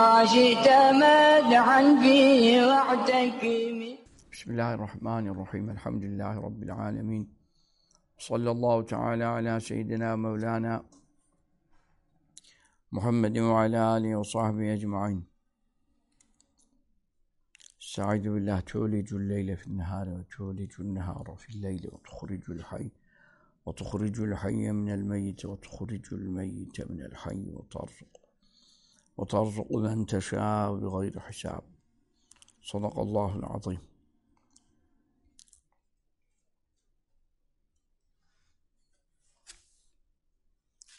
بما شئت مدحا بسم الله الرحمن الرحيم. الحمد لله رب العالمين. صلى الله تعالى على سيدنا مولانا محمد وعلى آله وصحبه أجمعين. استعيذ بالله تولج الليل في النهار وتولج النهار في الليل وتخرج الحي وتخرج الحي من الميت وتخرج الميت من الحي وترزق وترزق من تشاء بغير حساب صدق الله العظيم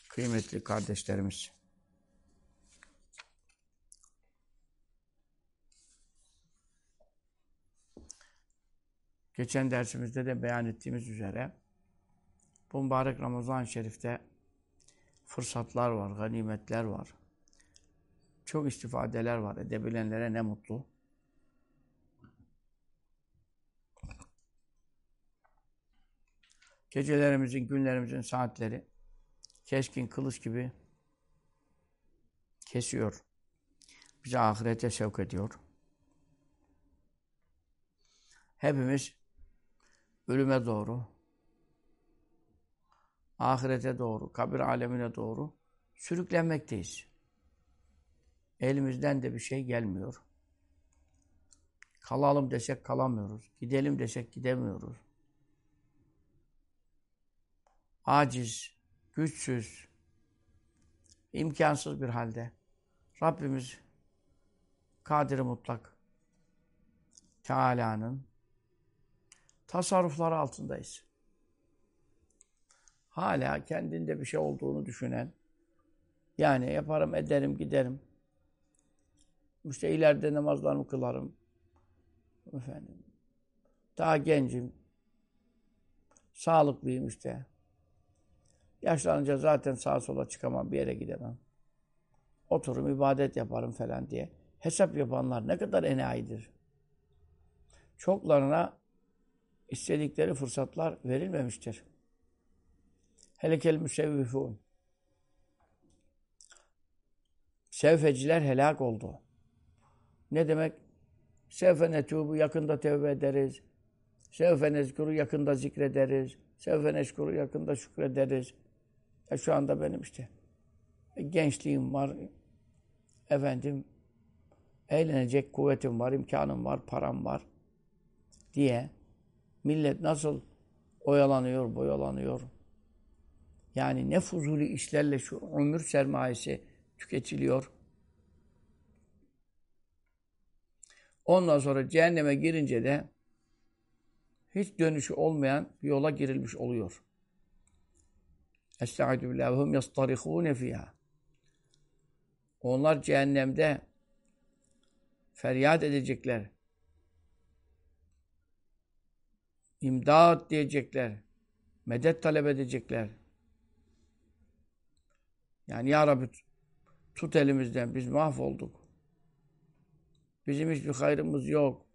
Kıymetli kardeşlerimiz, geçen dersimizde de beyan ettiğimiz üzere bu mübarek Ramazan-ı Şerif'te fırsatlar var, ganimetler var. Çok istifadeler var. Edebilenlere ne mutlu. Gecelerimizin, günlerimizin saatleri keskin kılıç gibi kesiyor. Bizi ahirete sevk ediyor. Hepimiz ölüme doğru, ahirete doğru, kabir alemine doğru sürüklenmekteyiz. Elimizden de bir şey gelmiyor. Kalalım desek kalamıyoruz. Gidelim desek gidemiyoruz. Aciz, güçsüz, imkansız bir halde Rabbimiz Kadir-i Mutlak Teala'nın tasarrufları altındayız. Hala kendinde bir şey olduğunu düşünen, yani yaparım, ederim, giderim. İşte ileride namazlarımı kılarım. Efendim, daha gencim, sağlıklıyım işte. Yaşlanınca zaten sağa sola çıkamam, bir yere gidemem. Otururum, ibadet yaparım falan diye. Hesap yapanlar ne kadar enayidir. Çoklarına istedikleri fırsatlar verilmemiştir. Helekel müsevvifun. Sevfeciler helak oldu. Ne demek? Sevfe netubu, yakında tevbe ederiz. Sevfe nezkuru, yakında zikrederiz. Sevfe neşkuru, yakında şükrederiz. E şu anda benim işte e, gençliğim var. Efendim, eğlenecek kuvvetim var, imkanım var, param var diye millet nasıl oyalanıyor, boyalanıyor. Yani ne fuzuli işlerle şu ömür sermayesi tüketiliyor. Ondan sonra cehenneme girince de hiç dönüşü olmayan bir yola girilmiş oluyor. Estaizu billahi hum yastarihune fiha. Onlar cehennemde feryat edecekler. İmdat diyecekler. Medet talep edecekler. Yani Ya Rabbi tut elimizden biz mahvolduk. Bizim hiçbir hayrımız yok.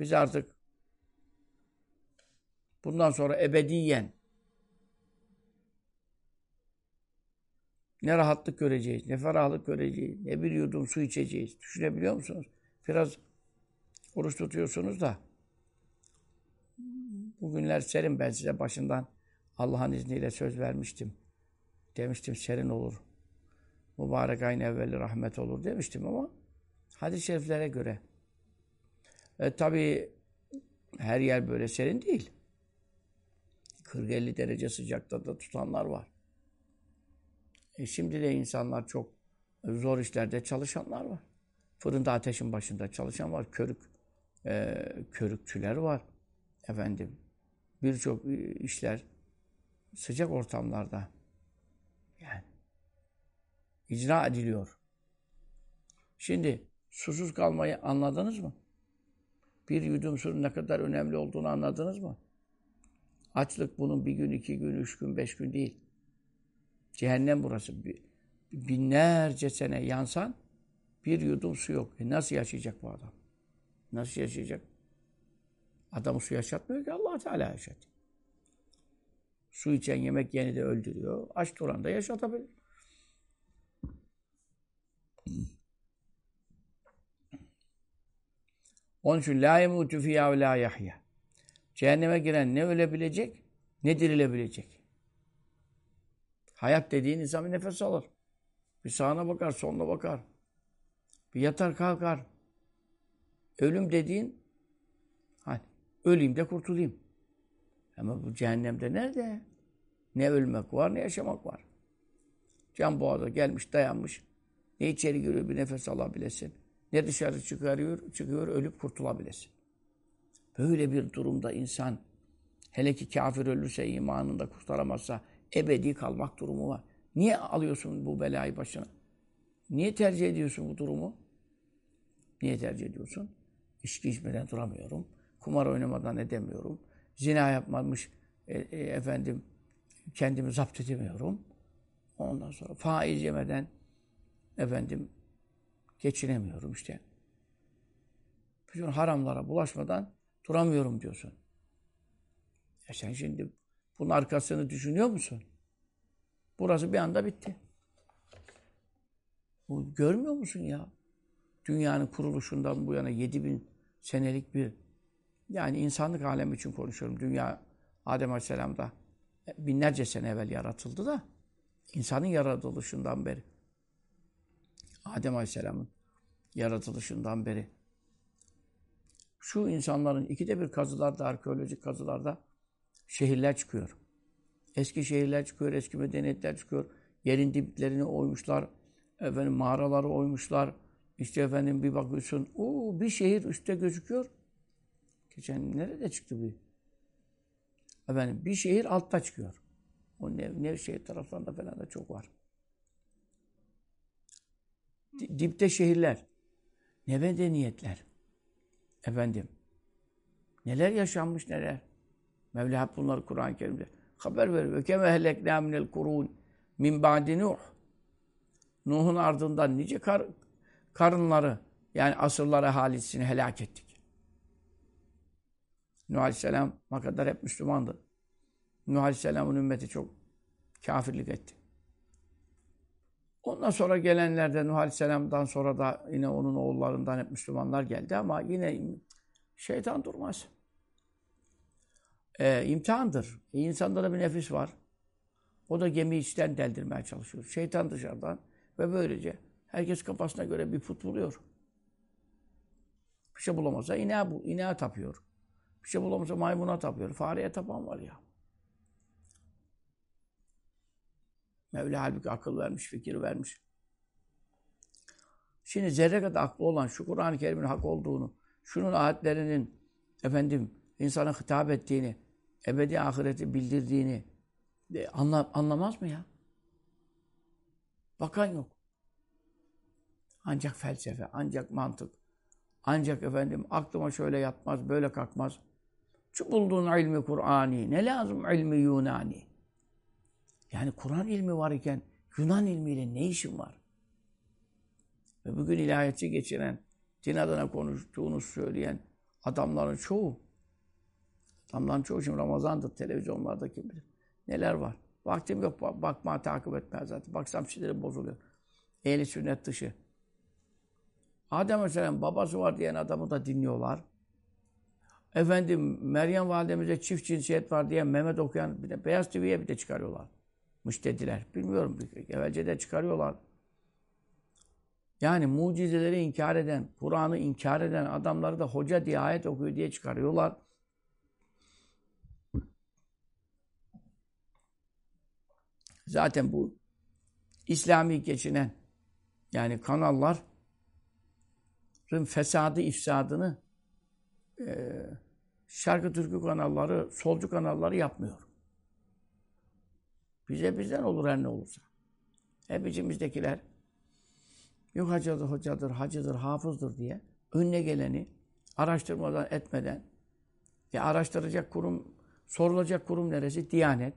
Biz artık bundan sonra ebediyen ne rahatlık göreceğiz, ne ferahlık göreceğiz, ne bir yudum su içeceğiz. Düşünebiliyor musunuz? Biraz oruç tutuyorsunuz da bugünler serin ben size başından Allah'ın izniyle söz vermiştim. Demiştim serin olur. Mübarek ayın evveli rahmet olur demiştim ama hadis-i şeriflere göre. E, tabii her yer böyle serin değil. 40-50 derece sıcakta da tutanlar var. E şimdi de insanlar çok zor işlerde çalışanlar var. Fırında ateşin başında çalışan var. Körük, e, körükçüler var. Efendim, birçok işler sıcak ortamlarda. Yani icra ediliyor. Şimdi susuz kalmayı anladınız mı? Bir yudum suyun ne kadar önemli olduğunu anladınız mı? Açlık bunun bir gün, iki gün, üç gün, beş gün değil. Cehennem burası. Binlerce sene yansan bir yudum su yok. E nasıl yaşayacak bu adam? Nasıl yaşayacak? Adamı su yaşatmıyor ki allah Teala yaşatıyor. Su içen yemek yeni de öldürüyor. Aç duran da yaşatabilir. Onun için la yemutu fiyâ ve la yahya. Cehenneme giren ne ölebilecek ne dirilebilecek. Hayat dediğin insan bir nefes alır. Bir sağına bakar, soluna bakar. Bir yatar kalkar. Ölüm dediğin hani öleyim de kurtulayım. Ama bu cehennemde nerede? Ne ölmek var ne yaşamak var. Can boğaza gelmiş dayanmış. Ne içeri giriyor bir nefes alabilesin. Ne dışarı çıkarıyor, çıkıyor ölüp kurtulabilesin. Böyle bir durumda insan hele ki kafir ölürse imanında kurtaramazsa ebedi kalmak durumu var. Niye alıyorsun bu belayı başına? Niye tercih ediyorsun bu durumu? Niye tercih ediyorsun? İçki içmeden duramıyorum. Kumar oynamadan edemiyorum. Zina yapmamış e, e, efendim kendimi zapt edemiyorum. Ondan sonra faiz yemeden efendim geçinemiyorum işte. Bütün haramlara bulaşmadan duramıyorum diyorsun. E sen şimdi bunun arkasını düşünüyor musun? Burası bir anda bitti. Bu, görmüyor musun ya? Dünyanın kuruluşundan bu yana 7000 senelik bir yani insanlık alemi için konuşuyorum. Dünya Adem Aleyhisselam'da binlerce sene evvel yaratıldı da insanın yaratılışından beri Adem Aleyhisselam'ın yaratılışından beri şu insanların ikide bir kazılarda, arkeolojik kazılarda şehirler çıkıyor. Eski şehirler çıkıyor, eski medeniyetler çıkıyor. Yerin diplerini oymuşlar, efendim mağaraları oymuşlar. İşte efendim bir bakıyorsun, o bir şehir üstte gözüküyor. Geçen nerede çıktı bu? Efendim bir şehir altta çıkıyor. O Nev, Nevşehir taraflarında falan da çok var. Dipte şehirler. Ne medeniyetler. Efendim. Neler yaşanmış neler. Mevla hep bunları Kur'an-ı Kerim'de haber veriyor. Ve keme heleknâ minel kurûn min ba'di Nuh. Nuh'un ardından nice kar, karınları yani asırlar ahalisini helak ettik. Nuh Aleyhisselam'a kadar hep Müslümandı. Nuh Aleyhisselam'ın ümmeti çok kafirlik etti. Ondan sonra gelenlerde Nuh Aleyhisselam'dan sonra da yine onun oğullarından hep Müslümanlar geldi ama yine şeytan durmaz. Ee, imtihandır. E, insanda da bir nefis var. O da gemi içten deldirmeye çalışıyor. Şeytan dışarıdan ve böylece herkes kafasına göre bir put buluyor. Bir şey bulamazsa ineğe, ineğe tapıyor. Bir şey bulamazsa maymuna tapıyor. Fareye tapan var ya. Mevla halbuki akıl vermiş, fikir vermiş. Şimdi zerre kadar aklı olan şu Kur'an-ı Kerim'in hak olduğunu, şunun ayetlerinin efendim insana hitap ettiğini, ebedi ahireti bildirdiğini de anla, anlamaz mı ya? Bakan yok. Ancak felsefe, ancak mantık, ancak efendim aklıma şöyle yatmaz, böyle kalkmaz. Şu bulduğun ilmi Kur'ani, ne lazım ilmi Yunani? Yani Kur'an ilmi var iken Yunan ilmiyle ne işin var? Ve bugün ilahiyatçı geçiren, din adına konuştuğunu söyleyen adamların çoğu, adamların çoğu şimdi Ramazan'dır, televizyonlarda kim. Neler var? Vaktim yok bakma, takip etmeye zaten. Baksam sinirim bozuluyor. Ehli sünnet dışı. Adem Aleyhisselam babası var diyen adamı da dinliyorlar. Efendim Meryem validemize çift cinsiyet var diye Mehmet okuyan bir de Beyaz TV'ye bir de çıkarıyorlar müştediler. Bilmiyorum. Evvelce de çıkarıyorlar. Yani mucizeleri inkar eden, Kur'an'ı inkar eden adamları da hoca diye ayet okuyor diye çıkarıyorlar. Zaten bu İslami geçinen yani kanalların fesadı, ifsadını e, şarkı türkü kanalları, solcu kanalları yapmıyor. Bize bizden olur her ne olursa. Hep içimizdekiler yok hacıdır, hocadır, hacıdır, hafızdır diye önüne geleni araştırmadan etmeden ya araştıracak kurum, sorulacak kurum neresi? Diyanet.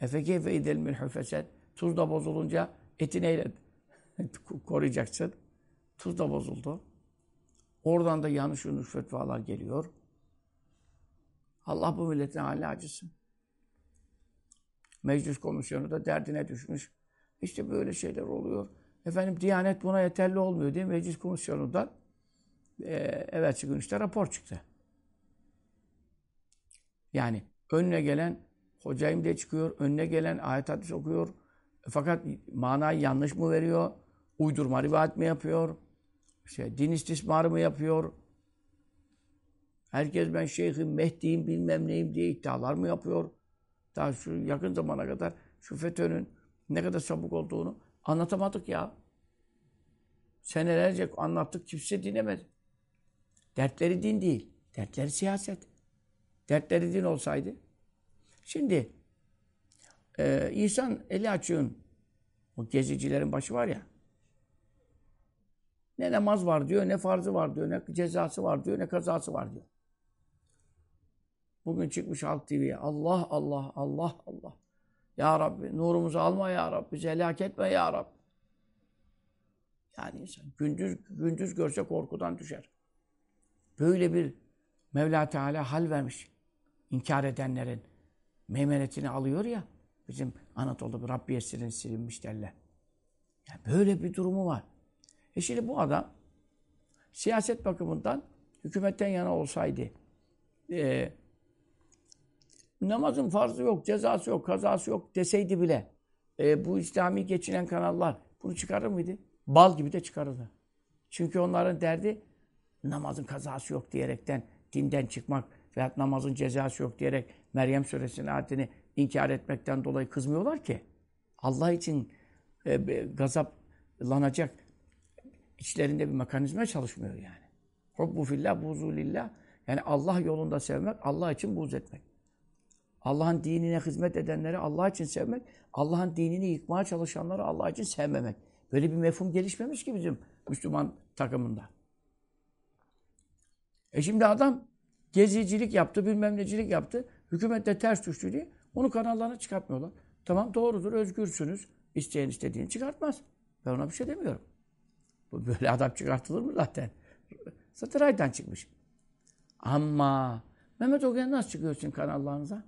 Efeke ve idel milhufeset. Tuz da bozulunca eti neyle koruyacaksın? Tuz da bozuldu. Oradan da yanlış yanlış fetvalar geliyor. Allah bu milletin hali acısın. Meclis komisyonu da derdine düşmüş. İşte böyle şeyler oluyor. Efendim Diyanet buna yeterli olmuyor diye meclis komisyonundan e, evvelsi gün işte rapor çıktı. Yani önüne gelen hocayım diye çıkıyor, önüne gelen ayet hadis okuyor. Fakat manayı yanlış mı veriyor? Uydurma rivayet mi yapıyor? Şey, din istismarı mı yapıyor? Herkes ben şeyhim, Mehdi'yim, bilmem neyim diye iddialar mı yapıyor? Daha şu yakın zamana kadar şu FETÖ'nün ne kadar sabuk olduğunu anlatamadık ya. Senelerce anlattık, kimse dinlemedi. Dertleri din değil, dertleri siyaset. Dertleri din olsaydı. Şimdi e, İhsan eli açığın o gezicilerin başı var ya ne namaz var diyor, ne farzı var diyor, ne cezası var diyor, ne kazası var diyor. Bugün çıkmış Halk TV'ye. Allah, Allah, Allah, Allah. Ya Rabbi nurumuzu alma ya Rabbi. Bizi helak etme ya Rabbi. Yani insan gündüz, gündüz görse korkudan düşer. Böyle bir Mevla Teala hal vermiş. İnkar edenlerin meymenetini alıyor ya. Bizim Anadolu'da bir Rabbi esirin silinmiş derler. Yani böyle bir durumu var. E şimdi bu adam siyaset bakımından hükümetten yana olsaydı e, namazın farzı yok, cezası yok, kazası yok deseydi bile e, bu İslami geçinen kanallar bunu çıkarır mıydı? Bal gibi de çıkarırdı. Çünkü onların derdi namazın kazası yok diyerekten dinden çıkmak veya namazın cezası yok diyerek Meryem suresinin ayetini inkar etmekten dolayı kızmıyorlar ki. Allah için e, gazaplanacak içlerinde bir mekanizma çalışmıyor yani. Hubbu fillah, buzu lillah. Yani Allah yolunda sevmek, Allah için buz etmek. Allah'ın dinine hizmet edenleri Allah için sevmek, Allah'ın dinini yıkmaya çalışanları Allah için sevmemek. Böyle bir mefhum gelişmemiş ki bizim Müslüman takımında. E şimdi adam gezicilik yaptı, bilmem necilik yaptı. Hükümette ters düştü diye onu kanallarına çıkartmıyorlar. Tamam doğrudur, özgürsünüz. İsteyen istediğini çıkartmaz. Ben ona bir şey demiyorum. Böyle adam çıkartılır mı zaten? Zaten raydan çıkmış. Ama Mehmet Okuyan nasıl çıkıyorsun kanallarınıza?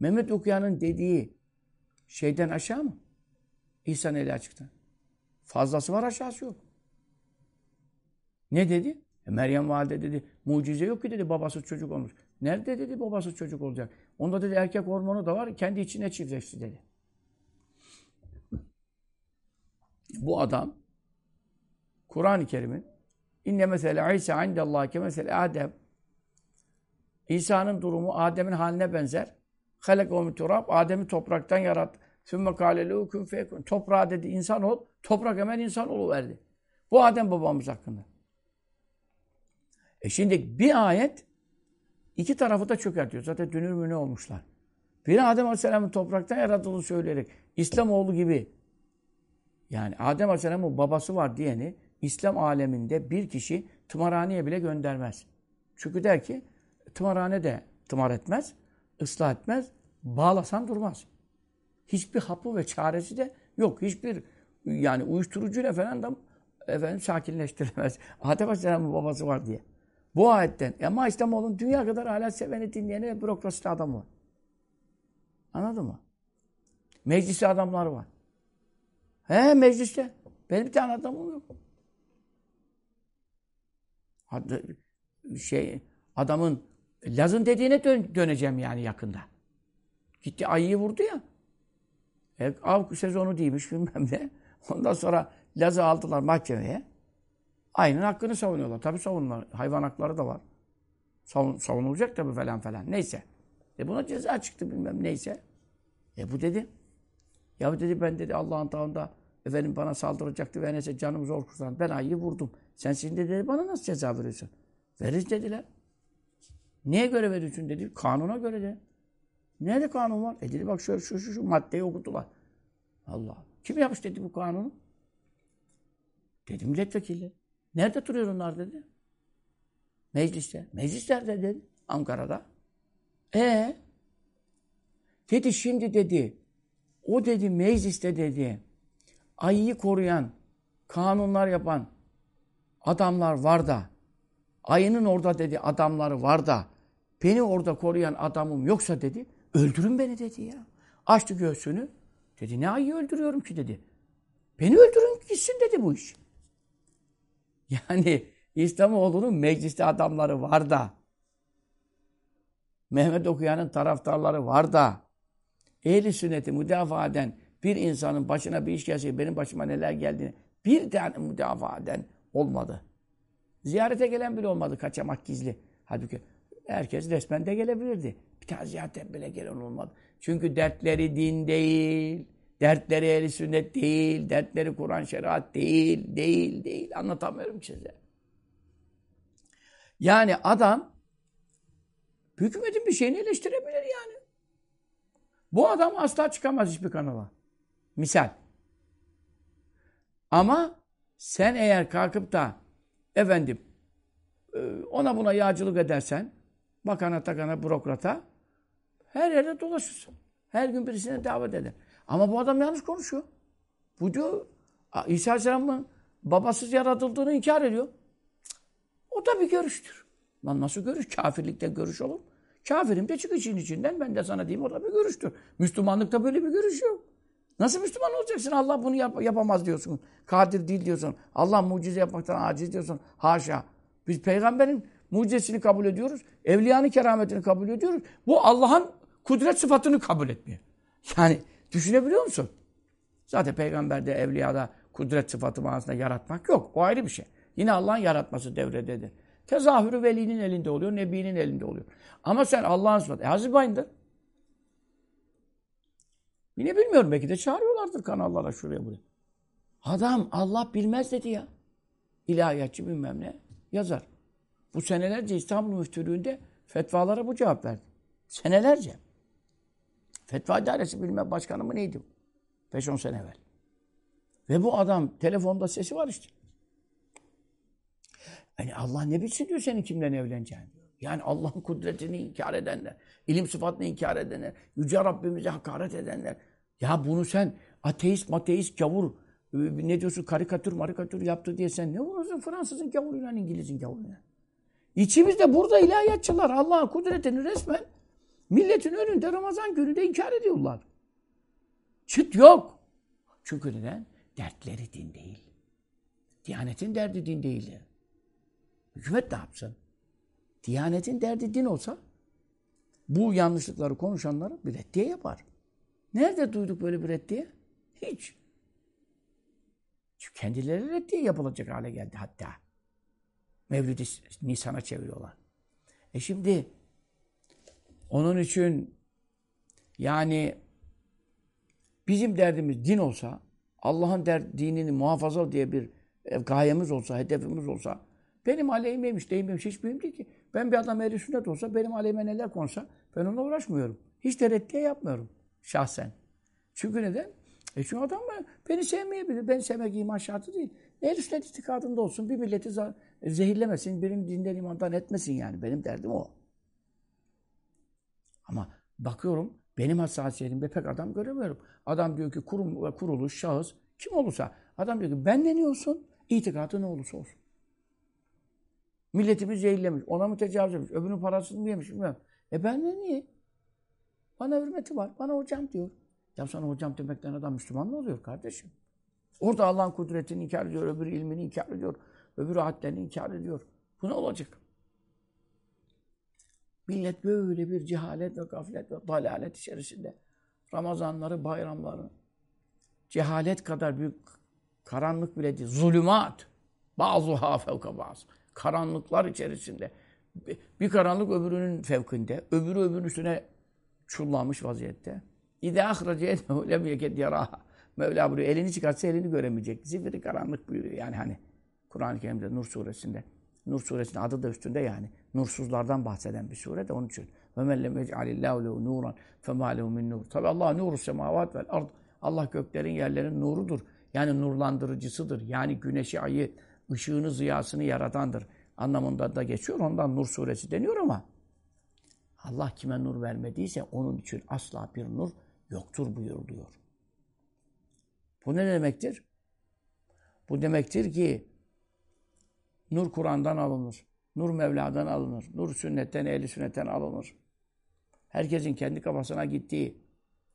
Mehmet Okuyan'ın dediği şeyden aşağı mı? İhsan eli açıktan. Fazlası var aşağısı yok. Ne dedi? E Meryem valide dedi mucize yok ki dedi babası çocuk olmuş. Nerede dedi babası çocuk olacak? Onda dedi erkek hormonu da var kendi içine çiftleşti dedi. Bu adam Kur'an-ı Kerim'in inne mesela İsa indallah ke mesela Adem İsa'nın durumu Adem'in haline benzer. Halekû turab Adem'i topraktan yarattı. Sümme kâlelû kün feyekûn. Toprağa dedi insan ol. Toprak hemen insan verdi. Bu Adem babamız hakkında. E şimdi bir ayet iki tarafı da çökertiyor. Zaten dünür mü ne olmuşlar. Bir Adem Aleyhisselam'ın topraktan yaratıldığını söyleyerek İslamoğlu gibi yani Adem Aleyhisselam'ın babası var diyeni İslam aleminde bir kişi tımarhaneye bile göndermez. Çünkü der ki tımarhane de tımar etmez, ıslah etmez, bağlasan durmaz. Hiçbir hapı ve çaresi de yok. Hiçbir yani uyuşturucuyla falan da efendim sakinleştiremez. Adem Aleyhisselam'ın babası var diye. Bu ayetten. Ama İslamoğlu'nun dünya kadar hala seveni, dinleyeni bürokraside adam var. Anladın mı? Mecliste adamlar var. He mecliste. Benim bir tane adamım yok. Hatta şey adamın Laz'ın dediğine dön, döneceğim yani yakında. Gitti ayıyı vurdu ya. E, av sezonu değilmiş bilmem ne. Ondan sonra Laz'ı aldılar mahkemeye. Ayının hakkını savunuyorlar. Tabii savunurlar. Hayvan hakları da var. Savun, savunulacak tabii falan falan. Neyse. E buna ceza çıktı bilmem neyse. E bu dedi. Ya dedi ben dedi Allah'ın tağında efendim bana saldıracaktı ve neyse canım zor kurtardı. Ben ayıyı vurdum. Sen şimdi dedi bana nasıl ceza veriyorsun? Veririz dediler. Niye göre veriyorsun dedi. Kanuna göre de. Nerede kanun var? E dedi bak şöyle şu şu, şu maddeyi okudular. Allah. Kim yapmış dedi bu kanunu? Dedim milletvekili. Nerede duruyor onlar dedi. Mecliste. Meclis nerede dedi. Ankara'da. E Dedi şimdi dedi. O dedi mecliste dedi. Ayıyı koruyan, kanunlar yapan adamlar var da. Ayının orada dedi adamları var da. Beni orada koruyan adamım yoksa dedi. Öldürün beni dedi ya. Açtı göğsünü. Dedi ne ayı öldürüyorum ki dedi. Beni öldürün gitsin dedi bu iş. Yani İslamoğlu'nun mecliste adamları var da. Mehmet Okuyan'ın taraftarları var da. Ehli sünneti müdafaa eden bir insanın başına bir iş gelse benim başıma neler geldiğini bir tane müdafaa eden olmadı. Ziyarete gelen bile olmadı kaçamak gizli. Halbuki herkes resmen de gelebilirdi. Bir tane ziyarete bile gelen olmadı. Çünkü dertleri din değil. Dertleri ehli sünnet değil. Dertleri Kur'an şeriat değil. Değil, değil. Anlatamıyorum size. Yani adam hükümetin bir şeyini eleştirebilir yani. Bu adam asla çıkamaz hiçbir kanala. Misal. Ama sen eğer kalkıp da efendim e, ona buna yağcılık edersen bakana takana bürokrata her yerde dolaşırsın. Her gün birisine davet eder. Ama bu adam yanlış konuşuyor. Bu diyor İsa Aleyhisselam'ın babasız yaratıldığını inkar ediyor. O da bir görüştür. Lan nasıl görüş? Kafirlikte görüş olur. Kafirim de çık için içinden ben de sana diyeyim o da bir görüştür. Müslümanlıkta böyle bir görüş yok. Nasıl Müslüman olacaksın? Allah bunu yap yapamaz diyorsun. Kadir değil diyorsun. Allah mucize yapmaktan aciz diyorsun. Haşa. Biz peygamberin mucizesini kabul ediyoruz. Evliyanın kerametini kabul ediyoruz. Bu Allah'ın kudret sıfatını kabul etmiyor. Yani düşünebiliyor musun? Zaten peygamberde, evliyada kudret sıfatı manasında yaratmak yok. O ayrı bir şey. Yine Allah'ın yaratması devrededir. Tezahürü velinin elinde oluyor, nebinin elinde oluyor. Ama sen Allah'ın sıfatı. E Hazreti Bayındır. Yine bilmiyorum belki de çağırıyorlardır kanallara şuraya buraya. Adam Allah bilmez dedi ya. İlahiyatçı bilmem ne yazar. Bu senelerce İstanbul Müftülüğü'nde fetvalara bu cevap verdi. Senelerce. Fetva İdaresi bilmem başkanı mı neydi? 5-10 sene evvel. Ve bu adam telefonda sesi var işte. Yani Allah ne bilsin diyor senin kimden evleneceğini. Yani Allah'ın kudretini inkar edenler, ilim sıfatını inkar edenler, Yüce Rabbimize hakaret edenler. Ya bunu sen ateist, mateist, gavur, ne diyorsun karikatür, marikatür yaptı diye sen ne uğraşıyorsun Fransızın gavuruyla, İngiliz'in gavuruyla. İçimizde burada ilahiyatçılar Allah'ın kudretini resmen milletin önünde Ramazan gününde inkar ediyorlar. Çıt yok. Çünkü neden? Dertleri din değil. Diyanetin derdi din değildir. Hükümet ne yapsın? Diyanetin derdi din olsa bu yanlışlıkları konuşanları bir reddiye yapar. Nerede duyduk böyle bir reddiye? Hiç. Çünkü kendileri reddiye yapılacak hale geldi hatta. Mevlid-i Nisan'a çeviriyorlar. E şimdi onun için yani bizim derdimiz din olsa, Allah'ın der, dinini muhafaza diye bir e, gayemiz olsa, hedefimiz olsa, benim aleyhimeymiş, değilmemiş hiç mühim değil ki. Ben bir adam ehli sünnet olsa, benim aleyhime neler konsa, ben onunla uğraşmıyorum. Hiç de reddiye yapmıyorum şahsen. Çünkü neden? E çünkü adam beni sevmeyebilir. Ben sevmek iman şartı değil. Ehl-i sünnet itikadında olsun. Bir milleti zehirlemesin. Benim dinden imandan etmesin yani. Benim derdim o. Ama bakıyorum benim hassasiyetimde pek adam göremiyorum. Adam diyor ki kurum ve kuruluş, şahıs kim olursa. Adam diyor ki ben ne olsun? İtikadı ne olursa olsun. Milletimiz zehirlemiş. Ona mı tecavüz etmiş? Öbürünün parasını mı yemiş? Bilmiyorum. E ben ne niye? Bana hürmeti var. Bana hocam diyor. Ya sana hocam demekten adam Müslüman mı oluyor kardeşim? Orada Allah'ın kudretini inkar ediyor, öbürü ilmini inkar ediyor, öbürü hadlerini inkar ediyor. Bu ne olacak? Millet böyle bir cehalet ve gaflet ve dalalet içerisinde. Ramazanları, bayramları, cehalet kadar büyük karanlık bile değil, zulümat. Bazı fevka bazı. Karanlıklar içerisinde. Bir karanlık öbürünün fevkinde, öbürü öbürünün üstüne çullanmış vaziyette. İde ahrace edehu lem yeket yaraha. Mevla buyuruyor. Elini çıkartsa elini göremeyecek. Zifiri karanlık buyuruyor. Yani hani Kur'an-ı Kerim'de Nur suresinde. Nur suresinin adı da üstünde yani. Nursuzlardan bahseden bir sure de onun için. Ve men lem yec'alillahu lehu nuran fema lehu min nur. Tabi Allah nuru semavat vel ard. Allah göklerin yerlerin nurudur. Yani nurlandırıcısıdır. Yani güneşi, ayı, ışığını, ziyasını yaratandır. Anlamında da geçiyor. Ondan Nur suresi deniyor ama Allah kime nur vermediyse onun için asla bir nur yoktur buyuruluyor. Bu ne demektir? Bu demektir ki nur Kur'an'dan alınır. Nur Mevla'dan alınır. Nur sünnetten, ehli sünnetten alınır. Herkesin kendi kafasına gittiği,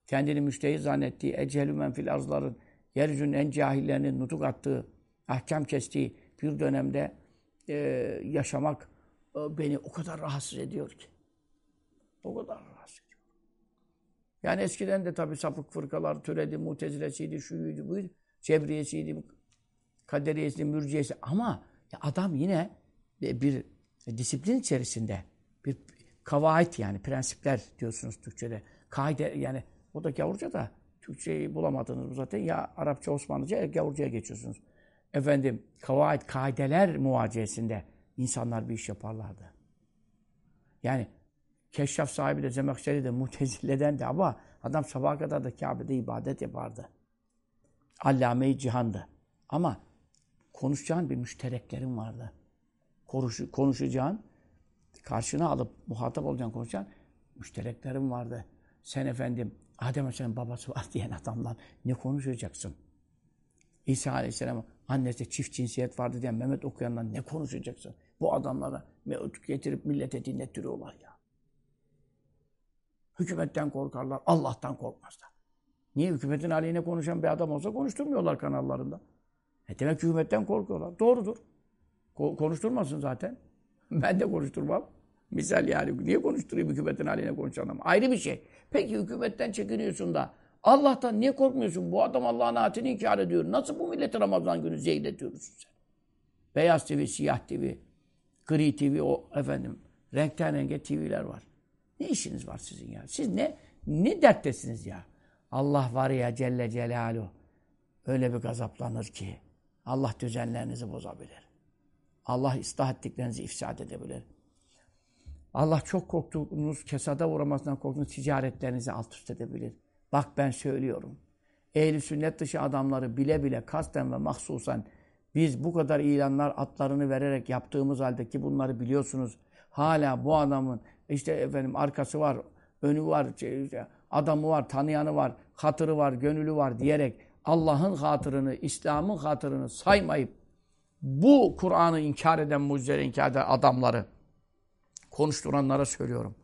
kendini müştehit zannettiği, ecelü men fil arzların, yeryüzünün en cahillerinin nutuk attığı, ahkam kestiği bir dönemde e, yaşamak e, beni o kadar rahatsız ediyor ki. O kadar rahatsız ediyor. Yani eskiden de tabii sapık fırkalar türedi, mutezilesiydi, şuyuydu, buydu, cebriyesiydi, kaderiyesi, mürciyesi ama adam yine bir disiplin içerisinde bir kavaid yani prensipler diyorsunuz Türkçe'de. Kaide yani o da gavurca da Türkçeyi bulamadınız zaten ya Arapça, Osmanlıca ya gavurcaya geçiyorsunuz. Efendim kavaid, kaideler muvaciyesinde insanlar bir iş yaparlardı. Yani Keşşaf sahibi de Zemekşeri de Mutezille'den de ama adam sabaha kadar da Kabe'de ibadet yapardı. Allame-i cihandı. Ama konuşacağın bir müştereklerin vardı. Konuş, konuşacağın, karşına alıp muhatap olacağın konuşacağın müştereklerin vardı. Sen efendim Adem Aleyhisselam'ın babası var diyen adamla ne konuşacaksın? İsa Aleyhisselam annesi çift cinsiyet vardı diyen Mehmet okuyandan ne konuşacaksın? Bu adamlara getirip millete dinlettiriyorlar ya. Hükümetten korkarlar, Allah'tan korkmazlar. Niye? Hükümetin aleyhine konuşan bir adam olsa konuşturmuyorlar kanallarında. E demek ki hükümetten korkuyorlar. Doğrudur. Ko konuşturmasın zaten. Ben de konuşturmam. Misal yani niye konuşturayım hükümetin aleyhine konuşan? Ayrı bir şey. Peki hükümetten çekiniyorsun da Allah'tan niye korkmuyorsun? Bu adam Allah'ın ayetini inkar ediyor. Nasıl bu milleti Ramazan günü zehirletiyorsun sen? Beyaz TV, siyah TV, gri TV, o efendim renkten renge TV'ler var. Ne işiniz var sizin ya? Siz ne ne derttesiniz ya? Allah var ya Celle Celaluhu öyle bir gazaplanır ki Allah düzenlerinizi bozabilir. Allah ıslah ettiklerinizi ifsad edebilir. Allah çok korktuğunuz, kesada uğramasından korktuğunuz ticaretlerinizi alt üst edebilir. Bak ben söylüyorum. Ehli sünnet dışı adamları bile bile kasten ve mahsusen biz bu kadar ilanlar atlarını vererek yaptığımız halde ki bunları biliyorsunuz. Hala bu adamın işte efendim arkası var, önü var, şey, işte adamı var, tanıyanı var, hatırı var, gönülü var diyerek Allah'ın hatırını, İslam'ın hatırını saymayıp bu Kur'an'ı inkar eden, mucizeleri inkar eden adamları konuşturanlara söylüyorum.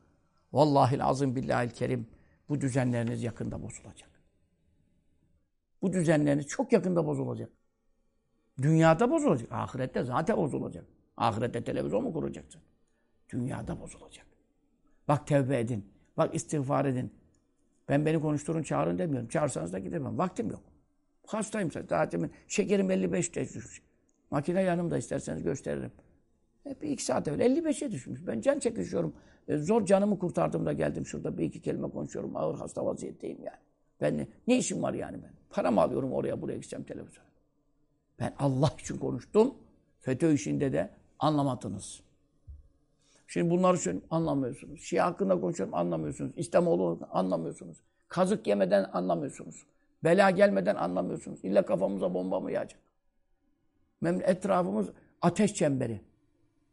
Vallahi azim billahil kerim bu düzenleriniz yakında bozulacak. Bu düzenleriniz çok yakında bozulacak. Dünyada bozulacak. Ahirette zaten bozulacak. Ahirette televizyon mu kuracaksın? Dünyada bozulacak. Bak tevbe edin. Bak istiğfar edin. Ben beni konuşturun çağırın demiyorum. Çağırsanız da gidemem. Vaktim yok. Hastayım zaten. Şekerim 55 düşmüş. Makine yanımda isterseniz gösteririm. Hep iki saat evvel 55'e düşmüş. Ben can çekişiyorum. E, zor canımı kurtardım da geldim şurada bir iki kelime konuşuyorum. Ağır hasta vaziyetteyim yani. Ben ne, ne işim var yani ben? Para mı alıyorum oraya buraya gideceğim televizyona? Ben Allah için konuştum. FETÖ işinde de anlamadınız. Şimdi bunları söylüyorum, anlamıyorsunuz. Şia hakkında konuşuyorum, anlamıyorsunuz. İslamoğlu anlamıyorsunuz. Kazık yemeden anlamıyorsunuz. Bela gelmeden anlamıyorsunuz. İlla kafamıza bomba mı yağacak? Etrafımız ateş çemberi.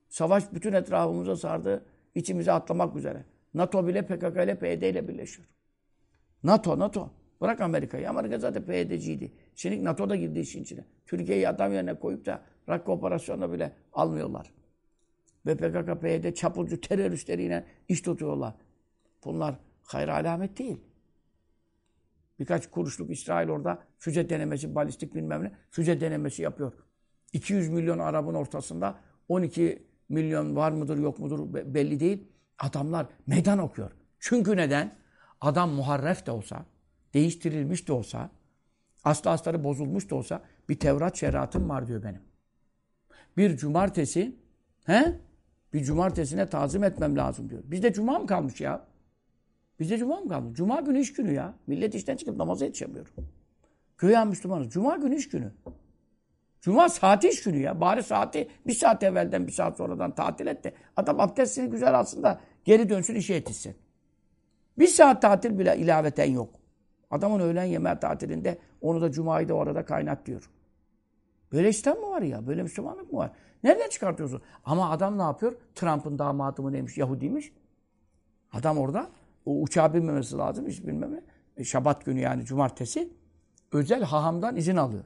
Savaş bütün etrafımıza sardı. içimize atlamak üzere. NATO bile PKK ile PYD ile birleşiyor. NATO, NATO. Bırak Amerika'yı. Amerika zaten PYD'ciydi. Şimdi NATO da girdi işin içine. Türkiye'yi adam yerine koyup da Rakka operasyonuna bile almıyorlar. Ve PKK, PYD çapulcu teröristleriyle iş tutuyorlar. Bunlar hayır alamet değil. Birkaç kuruşluk İsrail orada füze denemesi, balistik bilmem ne, füze denemesi yapıyor. 200 milyon Arap'ın ortasında 12 milyon var mıdır yok mudur belli değil. Adamlar meydan okuyor. Çünkü neden? Adam muharref de olsa, değiştirilmiş de olsa, aslı asları bozulmuş da olsa bir Tevrat şeriatım var diyor benim. Bir cumartesi, he? Bir cumartesine tazim etmem lazım diyor. Bizde cuma mı kalmış ya? Bizde cuma mı kalmış? Cuma günü iş günü ya. Millet işten çıkıp namaza yetişemiyor. Göya Müslümanız. Cuma günü iş günü. Cuma saati iş günü ya. Bari saati bir saat evvelden bir saat sonradan tatil et de adam abdestini güzel alsın da geri dönsün işe yetişsin. Bir saat tatil bile ilaveten yok. Adamın öğlen yemeği tatilinde onu da cumayı da orada kaynat diyor. Böyle İslam mı var ya? Böyle Müslümanlık mı var? Nereden çıkartıyorsun? Ama adam ne yapıyor? Trump'ın damadı mı neymiş? Yahudiymiş. Adam orada o uçağa binmemesi lazım. Hiç bilmem ne. E, Şabat günü yani cumartesi özel hahamdan izin alıyor.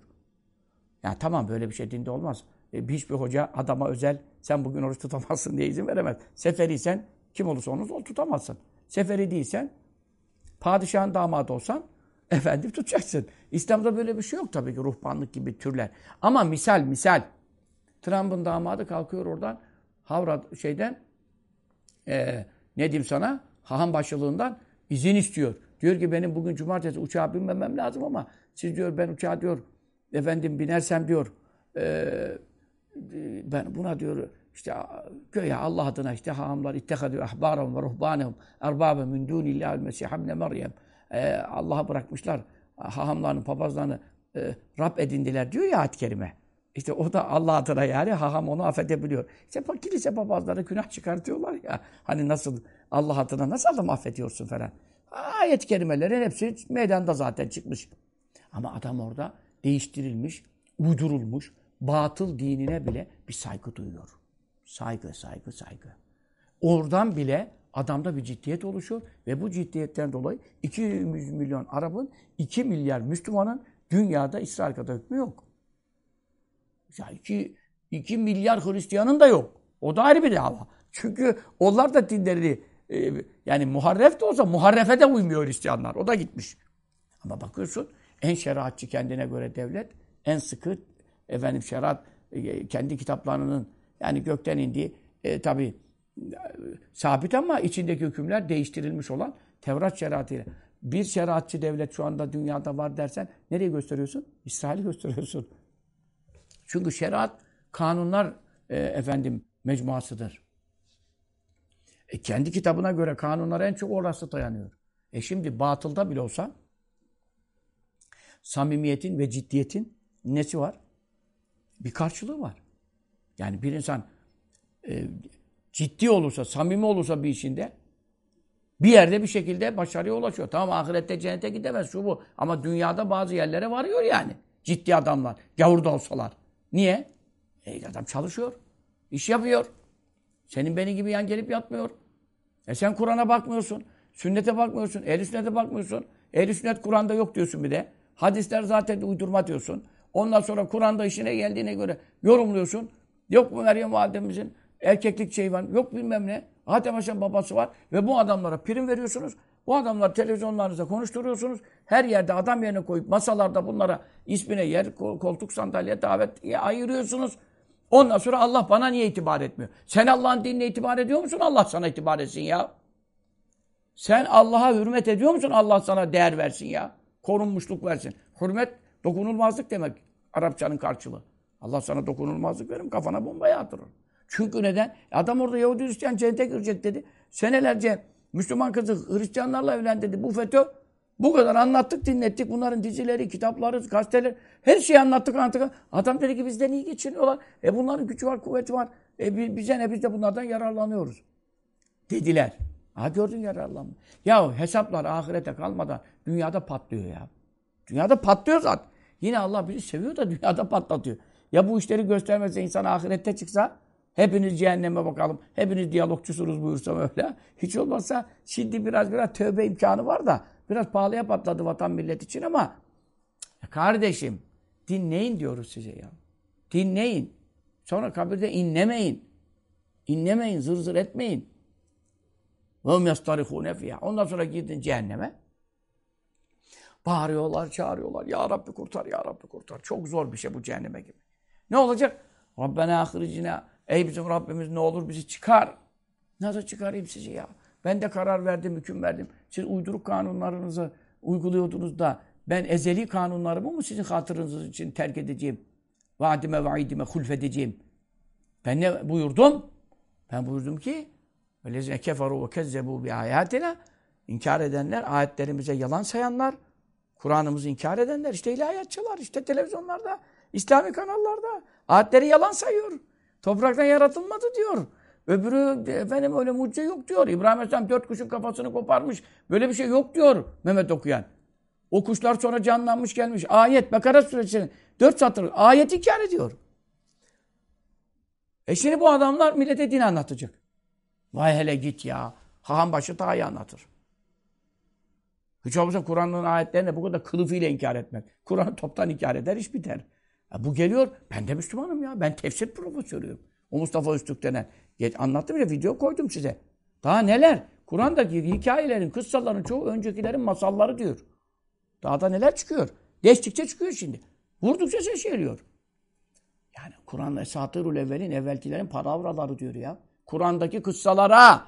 Yani tamam böyle bir şey dinde olmaz. E, hiçbir hoca adama özel sen bugün oruç tutamazsın diye izin veremez. Seferiysen kim olursa onu ol tutamazsın. Seferi değilsen padişahın damadı olsan efendim tutacaksın. İslam'da böyle bir şey yok tabii ki ruhbanlık gibi türler. Ama misal misal Trump'ın damadı kalkıyor oradan Havra şeyden e, ne diyeyim sana haham başlığından izin istiyor. Diyor ki benim bugün cumartesi uçağa binmemem lazım ama siz diyor ben uçağa diyor efendim binersem diyor e, ben buna diyor işte göğe Allah adına işte hahamlar ittehadü ahbarahum ve ruhbanehum erbabe min dunillahil mesih ibne Meryem e, Allah'a bırakmışlar hahamlarını papazlarını e, Rab edindiler diyor ya ayet-i kerime. İşte o da Allah adına yani haham onu affedebiliyor. İşte kilise papazları günah çıkartıyorlar ya. Hani nasıl Allah adına nasıl adam affediyorsun falan. Ayet-i kerimelerin hepsi meydanda zaten çıkmış. Ama adam orada değiştirilmiş, uydurulmuş, batıl dinine bile bir saygı duyuyor. Saygı, saygı, saygı. Oradan bile adamda bir ciddiyet oluşuyor ve bu ciddiyetten dolayı 200 milyon Arap'ın 2 milyar Müslümanın dünyada İsrail kadar hükmü yok. Ya 2, 2 milyar Hristiyanın da yok. O da ayrı bir dava. Çünkü onlar da dinlerini e, yani muharref de olsa muharrefe de uymuyor Hristiyanlar. O da gitmiş. Ama bakıyorsun en şeriatçı kendine göre devlet, en sıkı efendim şeriat e, kendi kitaplarının yani gökten indiği e, tabi sabit ama içindeki hükümler değiştirilmiş olan Tevrat şeriatıyla. Bir şeriatçı devlet şu anda dünyada var dersen nereye gösteriyorsun? İsrail'i gösteriyorsun. Çünkü şeriat kanunlar e, efendim mecmuasıdır. E, kendi kitabına göre kanunlara en çok orası dayanıyor. E şimdi batılda bile olsa samimiyetin ve ciddiyetin nesi var? Bir karşılığı var. Yani bir insan e, ciddi olursa, samimi olursa bir işinde bir yerde bir şekilde başarıya ulaşıyor. Tamam ahirette cennete gidemez şu bu. Ama dünyada bazı yerlere varıyor yani. Ciddi adamlar. Gavur da olsalar. Niye? E, adam çalışıyor. iş yapıyor. Senin beni gibi yan gelip yatmıyor. E sen Kur'an'a bakmıyorsun. Sünnete bakmıyorsun. Ehl-i sünnete bakmıyorsun. Ehl-i sünnet Kur'an'da yok diyorsun bir de. Hadisler zaten uydurma diyorsun. Ondan sonra Kur'an'da işine geldiğine göre yorumluyorsun. Yok mu Meryem validemizin erkeklik şeyi var. Yok bilmem ne. Hatem Haşem babası var. Ve bu adamlara prim veriyorsunuz. Bu adamlar televizyonlarınızda konuşturuyorsunuz. Her yerde adam yerine koyup masalarda bunlara ismine yer, koltuk, sandalye, davet ayırıyorsunuz. Ondan sonra Allah bana niye itibar etmiyor? Sen Allah'ın dinine itibar ediyor musun? Allah sana itibar etsin ya. Sen Allah'a hürmet ediyor musun? Allah sana değer versin ya. Korunmuşluk versin. Hürmet dokunulmazlık demek. Arapçanın karşılığı. Allah sana dokunulmazlık verir kafana bombayı atırır. Çünkü neden? Adam orada Yahudi Hristiyan cennete girecek dedi. Senelerce Müslüman kızı Hristiyanlarla evlen. Bu FETÖ bu kadar anlattık, dinlettik. Bunların dizileri, kitapları, gazeteler, her şeyi anlattık, anlattık. Adam dedi ki bizden iyi geçiniyorlar. E bunların gücü var, kuvveti var. E bize ne biz de bunlardan yararlanıyoruz. Dediler. Ha gördün yararlanma. Ya hesaplar ahirete kalmadan dünyada patlıyor ya. Dünyada patlıyor zaten. Yine Allah bizi seviyor da dünyada patlatıyor. Ya bu işleri göstermezse insan ahirette çıksa hepiniz cehenneme bakalım. Hepiniz diyalogçusunuz buyursam öyle. Hiç olmazsa şimdi biraz biraz tövbe imkanı var da biraz pahalıya patladı vatan millet için ama kardeşim dinleyin diyoruz size ya. Dinleyin. Sonra kabirde inlemeyin. İnlemeyin, zır zır etmeyin. وَهُمْ يَسْتَرِخُونَ فِيهَا Ondan sonra girdin cehenneme. Bağırıyorlar, çağırıyorlar. Ya Rabbi kurtar, Ya Rabbi kurtar. Çok zor bir şey bu cehenneme gibi. Ne olacak? Rabbena ahiricine. Ey bizim Rabbimiz ne olur bizi çıkar. Nasıl çıkarayım sizi ya? Ben de karar verdim, hüküm verdim. Siz uyduruk kanunlarınızı uyguluyordunuz da ben ezeli kanunlarımı mı sizin hatırınız için terk edeceğim? Vaadime vaidime hulfedeceğim. Ben ne buyurdum? Ben buyurdum ki وَلَذِينَ كَفَرُوا وَكَذَّبُوا بِآيَاتِنَا İnkar edenler, ayetlerimize yalan sayanlar, Kur'an'ımızı inkar edenler, işte ilahiyatçılar, işte televizyonlarda, İslami kanallarda ayetleri yalan sayıyor. Topraktan yaratılmadı diyor. Öbürü efendim öyle mucize yok diyor. İbrahim Aleyhisselam dört kuşun kafasını koparmış. Böyle bir şey yok diyor Mehmet okuyan. O kuşlar sonra canlanmış gelmiş. Ayet Bakara suresinin dört satır ayet inkar ediyor. E şimdi bu adamlar millete din anlatacak. Vay hele git ya. Haham başı daha iyi anlatır. Hiç olmazsa Kur'an'ın ayetlerini bu kadar kılıfıyla inkar etmek. Kur'an'ı toptan inkar eder, iş biter. Ya bu geliyor, ben de Müslümanım ya. Ben tefsir profesörüyüm. O Mustafa Üstük denen. Anlattım ya, video koydum size. Daha neler? Kur'an'daki hikayelerin, kıssaların çoğu öncekilerin masalları diyor. Daha da neler çıkıyor? Değiştikçe çıkıyor şimdi. Vurdukça ses geliyor. Yani Kur'an'da Satırul Evvel'in, evvelkilerin paravraları diyor ya. Kur'an'daki kıssalara.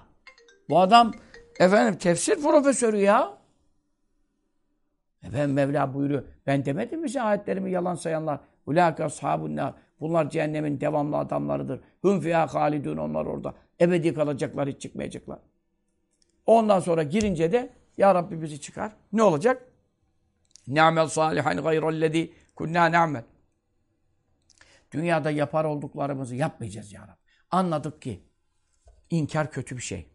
Bu adam efendim tefsir profesörü ya. Efendim Mevla buyuruyor. Ben demedim mi size ayetlerimi yalan sayanlar? Ulâke ashabun nar. Bunlar cehennemin devamlı adamlarıdır. Hüm fiyâ halidun onlar orada. Ebedi kalacaklar, hiç çıkmayacaklar. Ondan sonra girince de Ya Rabbi bizi çıkar. Ne olacak? Ni'mel salihan gayrellezî kunnâ ne'mel. Dünyada yapar olduklarımızı yapmayacağız ya Rabbi. Anladık ki inkar kötü bir şey.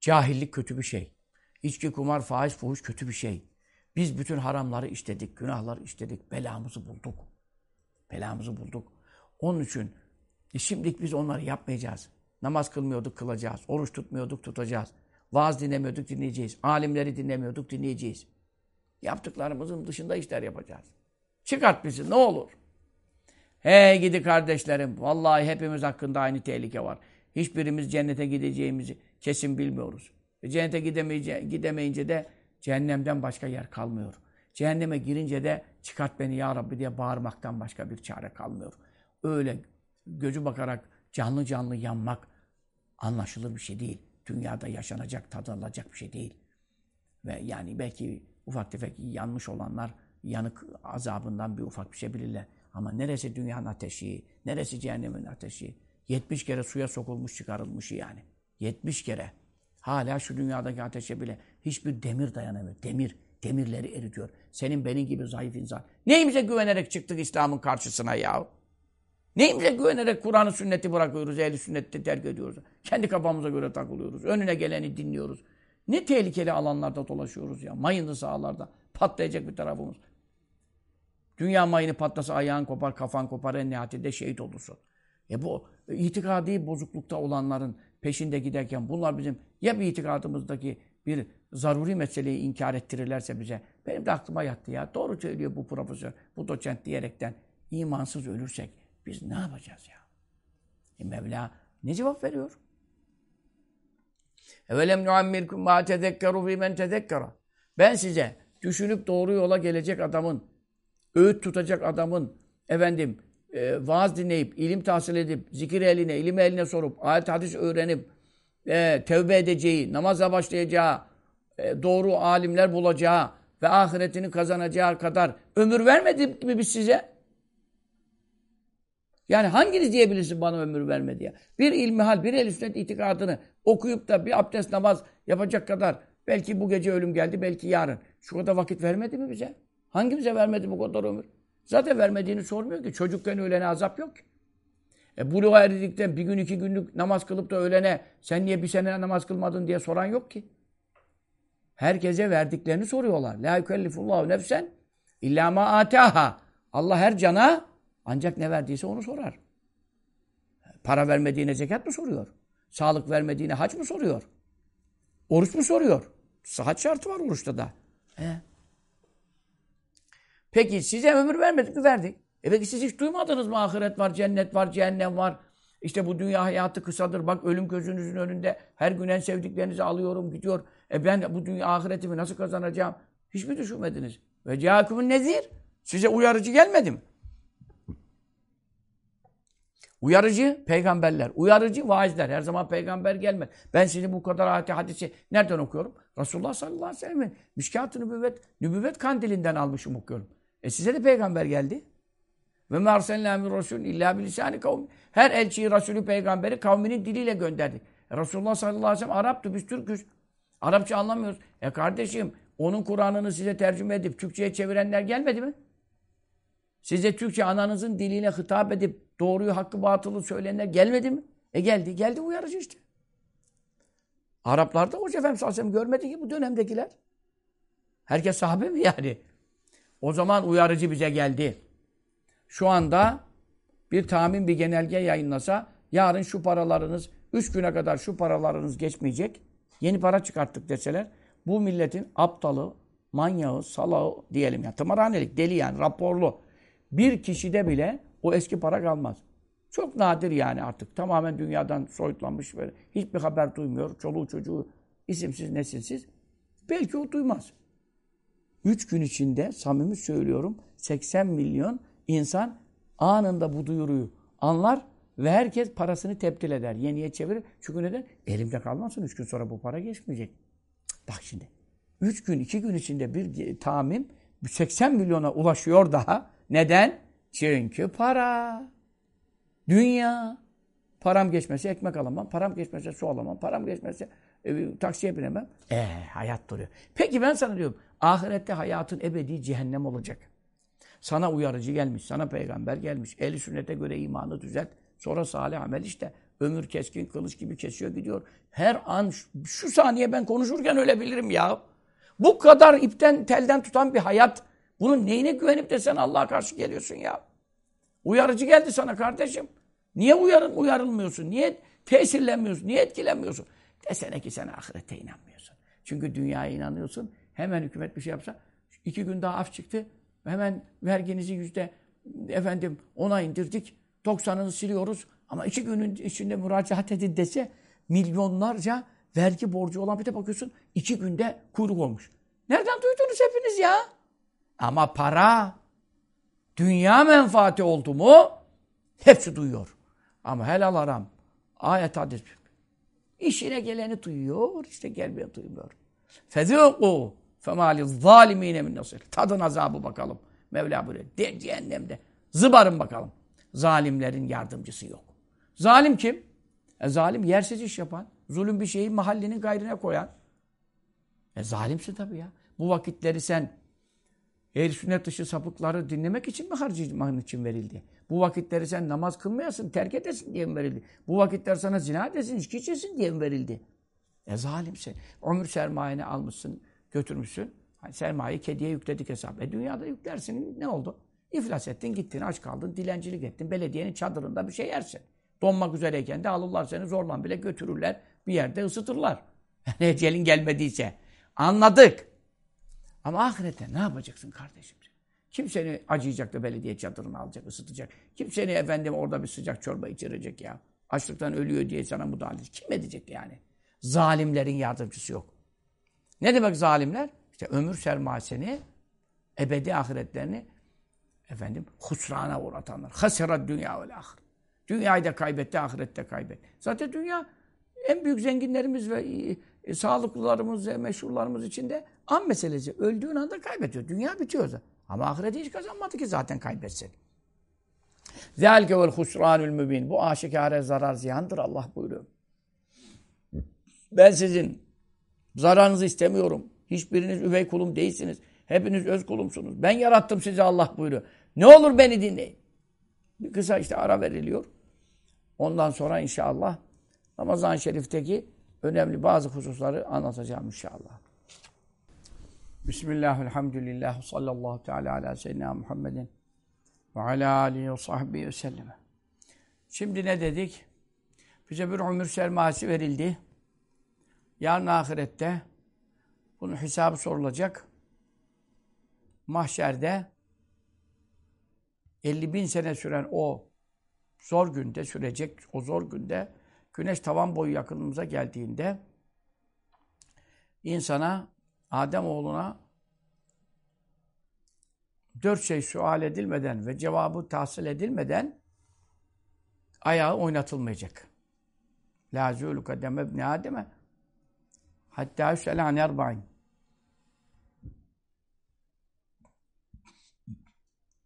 Cahillik kötü bir şey. İçki, kumar, faiz, fuhuş kötü bir şey. Biz bütün haramları işledik, günahları işledik, belamızı bulduk. Belamızı bulduk. Onun için e şimdilik biz onları yapmayacağız. Namaz kılmıyorduk, kılacağız. Oruç tutmuyorduk, tutacağız. Vaaz dinlemiyorduk, dinleyeceğiz. Alimleri dinlemiyorduk, dinleyeceğiz. Yaptıklarımızın dışında işler yapacağız. Çıkart bizi ne olur. Hey gidi kardeşlerim. Vallahi hepimiz hakkında aynı tehlike var. Hiçbirimiz cennete gideceğimizi kesin bilmiyoruz. E, cennete gidemeyince, gidemeyince de cehennemden başka yer kalmıyor. Cehenneme girince de çıkart beni ya Rabbi diye bağırmaktan başka bir çare kalmıyor. Öyle gözü bakarak canlı canlı yanmak anlaşılır bir şey değil. Dünyada yaşanacak, tadı alacak bir şey değil. Ve yani belki ufak tefek yanmış olanlar yanık azabından bir ufak bir şey bilirler. Ama neresi dünyanın ateşi, neresi cehennemin ateşi? 70 kere suya sokulmuş çıkarılmış yani. 70 kere. Hala şu dünyadaki ateşe bile hiçbir demir dayanamıyor. Demir, demirleri eritiyor. Senin benim gibi zayıf insan. Neyimize güvenerek çıktık İslam'ın karşısına ya? Neyimize güvenerek Kur'an'ı sünneti bırakıyoruz, ehli sünneti terk ediyoruz. Kendi kafamıza göre takılıyoruz. Önüne geleni dinliyoruz. Ne tehlikeli alanlarda dolaşıyoruz ya. Mayınlı sahalarda. Patlayacak bir tarafımız. Dünya mayını patlasa ayağın kopar, kafan kopar, en nihayetinde şehit olursun. E bu itikadi bozuklukta olanların peşinde giderken bunlar bizim ya bir itikadımızdaki bir zaruri meseleyi inkar ettirirlerse bize benim de aklıma yattı ya. Doğru söylüyor bu profesör, bu doçent diyerekten imansız ölürsek biz ne yapacağız ya? E Mevla ne cevap veriyor? Evelem nuammirkum ma tezekkeru fi men tezekkera. Ben size düşünüp doğru yola gelecek adamın, öğüt tutacak adamın, efendim, e, vaaz dinleyip, ilim tahsil edip, zikir eline, ilim eline sorup, ayet hadis öğrenip, e, tevbe edeceği, namaza başlayacağı, e, doğru alimler bulacağı ve ahiretini kazanacağı kadar ömür vermedik mi biz size? Yani hanginiz diyebilirsin bana ömür vermedi ya? Bir ilmihal, bir el sünnet itikadını okuyup da bir abdest namaz yapacak kadar belki bu gece ölüm geldi, belki yarın. Şu kadar vakit vermedi mi bize? Hangimize vermedi bu kadar ömür? Zaten vermediğini sormuyor ki. Çocukken ölene azap yok ki. E buluğa erdikten bir gün iki günlük namaz kılıp da ölene sen niye bir sene namaz kılmadın diye soran yok ki. Herkese verdiklerini soruyorlar. La yükellifullahu nefsen illa ma ataha. Allah her cana ancak ne verdiyse onu sorar. Para vermediğine zekat mı soruyor? Sağlık vermediğine hac mı soruyor? Oruç mu soruyor? Hac şartı var oruçta da. He. Peki size ömür vermedik mi? Verdik. E peki siz hiç duymadınız mı? Ahiret var, cennet var, cehennem var. İşte bu dünya hayatı kısadır. Bak ölüm gözünüzün önünde. Her gün en sevdiklerinizi alıyorum, gidiyor. E ben bu dünya ahiretimi nasıl kazanacağım? Hiç mi düşünmediniz? Ve cehakumun nezir. Size uyarıcı gelmedi mi? Uyarıcı peygamberler, uyarıcı vaizler. Her zaman peygamber gelmez. Ben sizi bu kadar ayet hadisi nereden okuyorum? Resulullah sallallahu aleyhi ve sellem'in Mişkat-ı Nübüvvet, Nübüvvet kandilinden almışım okuyorum. E size de peygamber geldi. Ve arsalna min rasul illa bilisani kavmi. Her elçiyi, Resulü, peygamberi kavminin diliyle gönderdi. E Resulullah sallallahu aleyhi ve sellem Arap'tı, biz Türk'üz. Arapça anlamıyoruz. E kardeşim, onun Kur'an'ını size tercüme edip Türkçe'ye çevirenler gelmedi mi? Size Türkçe ananızın diliyle hitap edip doğruyu, hakkı, batılı söyleyenler gelmedi mi? E geldi. Geldi uyarıcı işte. Araplarda Hoca Efendimiz Aleyhisselam görmedi ki bu dönemdekiler. Herkes sahabe mi yani? O zaman uyarıcı bize geldi. Şu anda bir tahmin bir genelge yayınlasa yarın şu paralarınız, üç güne kadar şu paralarınız geçmeyecek. Yeni para çıkarttık deseler bu milletin aptalı, manyağı, salağı diyelim ya. Tımarhanelik, deli yani, raporlu. Bir kişide bile o eski para kalmaz. Çok nadir yani artık. Tamamen dünyadan soyutlanmış böyle. Hiçbir haber duymuyor. Çoluğu çocuğu isimsiz nesilsiz. Belki o duymaz. Üç gün içinde samimi söylüyorum 80 milyon insan anında bu duyuruyu anlar ve herkes parasını teptil eder. Yeniye çevirir. Çünkü neden? Elimde kalmasın. Üç gün sonra bu para geçmeyecek. Bak şimdi. Üç gün, iki gün içinde bir tahmin 80 milyona ulaşıyor daha. Neden? Çünkü para. Dünya. Param geçmese ekmek alamam. Param geçmese su alamam. Param geçmese e, taksiye binemem. E hayat duruyor. Peki ben sana diyorum. Ahirette hayatın ebedi cehennem olacak. Sana uyarıcı gelmiş. Sana peygamber gelmiş. Eli sünnete göre imanı düzelt. Sonra salih amel işte. Ömür keskin kılıç gibi kesiyor gidiyor. Her an şu, saniye ben konuşurken ölebilirim ya. Bu kadar ipten telden tutan bir hayat. Bunun neyine güvenip de sen Allah'a karşı geliyorsun ya? Uyarıcı geldi sana kardeşim. Niye uyarın, uyarılmıyorsun? Niye tesirlenmiyorsun? Niye etkilenmiyorsun? Desene ki sen ahirete inanmıyorsun. Çünkü dünyaya inanıyorsun. Hemen hükümet bir şey yapsa iki gün daha af çıktı. Hemen verginizi yüzde efendim ona indirdik. 90'ını siliyoruz. Ama iki günün içinde müracaat edin dese milyonlarca vergi borcu olan bir de bakıyorsun iki günde kuyruk olmuş. Nereden duydunuz hepiniz ya? Ama para dünya menfaati oldu mu hepsi duyuyor. Ama helal haram. Ayet hadis. İşine geleni duyuyor, işte gelmeyen duymuyor. Fezûkû فَمَا لِلظَّالِم۪ينَ min nasir. Tadın azabı bakalım. Mevla buyuruyor. De, cehennemde. Zıbarın bakalım. Zalimlerin yardımcısı yok. Zalim kim? E, zalim yersiz iş yapan. Zulüm bir şeyi mahallinin gayrine koyan. E zalimsin tabii ya. Bu vakitleri sen ehl sünnet dışı sapıkları dinlemek için mi harcaman için verildi? Bu vakitleri sen namaz kılmayasın, terk edesin diye mi verildi? Bu vakitler sana zina edesin, içki içesin diye mi verildi? E zalimsin. Ömür sermayeni almışsın, götürmüşsün. Hani sermayeyi kediye yükledik hesap. E dünyada yüklersin. Ne oldu? İflas ettin, gittin, aç kaldın, dilencilik ettin. Belediyenin çadırında bir şey yersin. Donmak üzereyken de alırlar seni zorla bile götürürler. Bir yerde ısıtırlar. Yani ecelin gelmediyse. Anladık. Ama ahirette ne yapacaksın kardeşim? Kim seni acıyacak da belediye çadırını alacak, ısıtacak? Kim seni efendim orada bir sıcak çorba içirecek ya? Açlıktan ölüyor diye sana müdahale edecek. Kim edecek yani? Zalimlerin yardımcısı yok. Ne demek zalimler? İşte ömür sermayesini, ebedi ahiretlerini efendim husrana uğratanlar. Haserat dünya ve ahir. Dünyayı da kaybetti, ahirette kaybetti. Zaten dünya en büyük zenginlerimiz ve e, e sağlıklılarımız ve meşhurlarımız için de an meselesi. Öldüğün anda kaybediyor. Dünya bitiyor zaten. Ama ahireti hiç kazanmadı ki zaten kaybetsin. Zelke vel husranül mübin. Bu aşikare zarar ziyandır Allah buyuruyor. Ben sizin zararınızı istemiyorum. Hiçbiriniz üvey kulum değilsiniz. Hepiniz öz kulumsunuz. Ben yarattım sizi Allah buyuruyor. Ne olur beni dinleyin. Bir kısa işte ara veriliyor. Ondan sonra inşallah Ramazan-ı Şerif'teki önemli bazı hususları anlatacağım inşallah. Bismillah, elhamdülillah, sallallahu teala ala seyyidina Muhammedin ve ala alihi ve sahbihi ve selleme. Şimdi ne dedik? Bize bir ömür sermayesi verildi. Yarın ahirette bunun hesabı sorulacak. Mahşerde 50 bin sene süren o zor günde sürecek, o zor günde güneş tavan boyu yakınımıza geldiğinde insana, Adem oğluna dört şey sual edilmeden ve cevabı tahsil edilmeden ayağı oynatılmayacak. La zûlü kademe ibni Adem'e hatta yüselâne erba'in.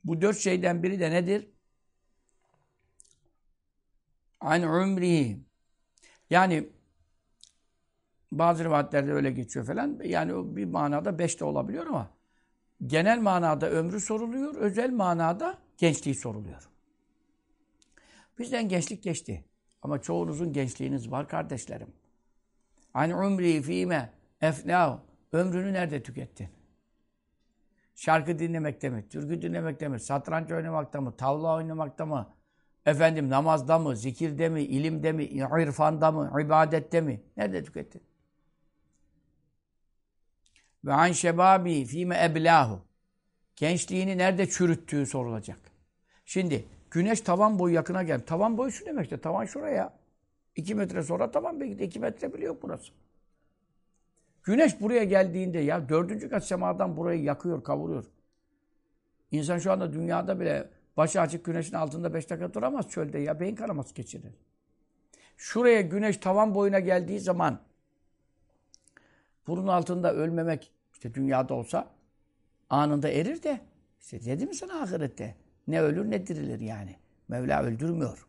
Bu dört şeyden biri de nedir? An umrihi. Yani bazı rivayetlerde öyle geçiyor falan. Yani bir manada beş de olabiliyor ama genel manada ömrü soruluyor, özel manada gençliği soruluyor. Bizden gençlik geçti. Ama çoğunuzun gençliğiniz var kardeşlerim. An umri fîme efnâhu. Ömrünü nerede tükettin? Şarkı dinlemekte mi? Türkü dinlemekte mi? Satranç oynamakta mı? Tavla oynamakta mı? Efendim namazda mı? Zikirde mi? ilimde mi? irfanda mı? ibadette mi? Nerede tükettin? Ve an şebabi fîme eblahu. Gençliğini nerede çürüttüğü sorulacak. Şimdi güneş tavan boyu yakına gel. Tavan boyu şu demek işte. Tavan şuraya. İki metre sonra tavan belki de iki metre bile yok burası. Güneş buraya geldiğinde ya dördüncü kat semadan burayı yakıyor, kavuruyor. İnsan şu anda dünyada bile başı açık güneşin altında beş dakika duramaz çölde ya. Beyin kanaması geçirir. Şuraya güneş tavan boyuna geldiği zaman burun altında ölmemek işte dünyada olsa anında erir de işte dedim mi sana ahirette ne ölür ne dirilir yani. Mevla öldürmüyor.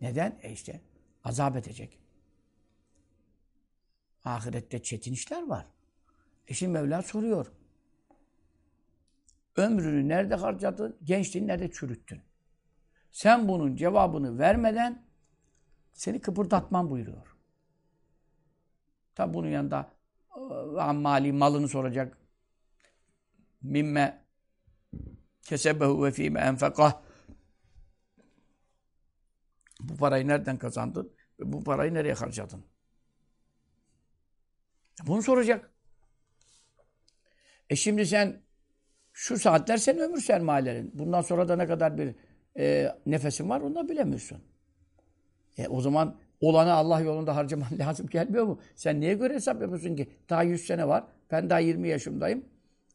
Neden? E işte azap edecek. Ahirette çetin işler var. E şimdi Mevla soruyor. Ömrünü nerede harcadın? Gençliğini nerede çürüttün? Sen bunun cevabını vermeden seni kıpırdatman buyuruyor. Tabi bunun yanında e, mali malını soracak. Mimme kesebehu ve fîme enfekah. Bu parayı nereden kazandın? Ve bu parayı nereye harcadın? Bunu soracak. E şimdi sen şu saatler senin ömür sermayelerin. Bundan sonra da ne kadar bir e, nefesin var onu da bilemiyorsun. E, o zaman olanı Allah yolunda harcaman lazım gelmiyor mu? Sen niye göre hesap yapıyorsun ki? Daha 100 sene var. Ben daha 20 yaşımdayım.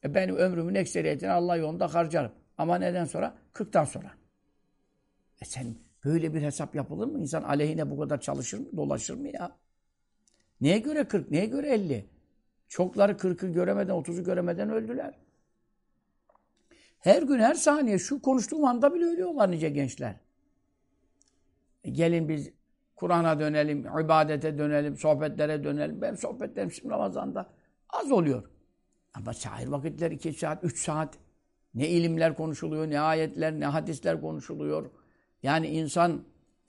E, benim ömrümün ekseriyetini Allah yolunda harcarım. Ama neden sonra? 40'tan sonra. E sen böyle bir hesap yapılır mı? İnsan aleyhine bu kadar çalışır mı? Dolaşır mı ya? Neye göre 40? Neye göre 50? Çokları 40'ı göremeden, 30'u göremeden öldüler. Her gün, her saniye şu konuştuğum anda bile ölüyorlar nice gençler. E gelin biz Kur'an'a dönelim, ibadete dönelim, sohbetlere dönelim. Benim sohbetlerim şimdi Ramazan'da az oluyor. Ama şair vakitler 2 saat, 3 saat. Ne ilimler konuşuluyor, ne ayetler, ne hadisler konuşuluyor. Yani insan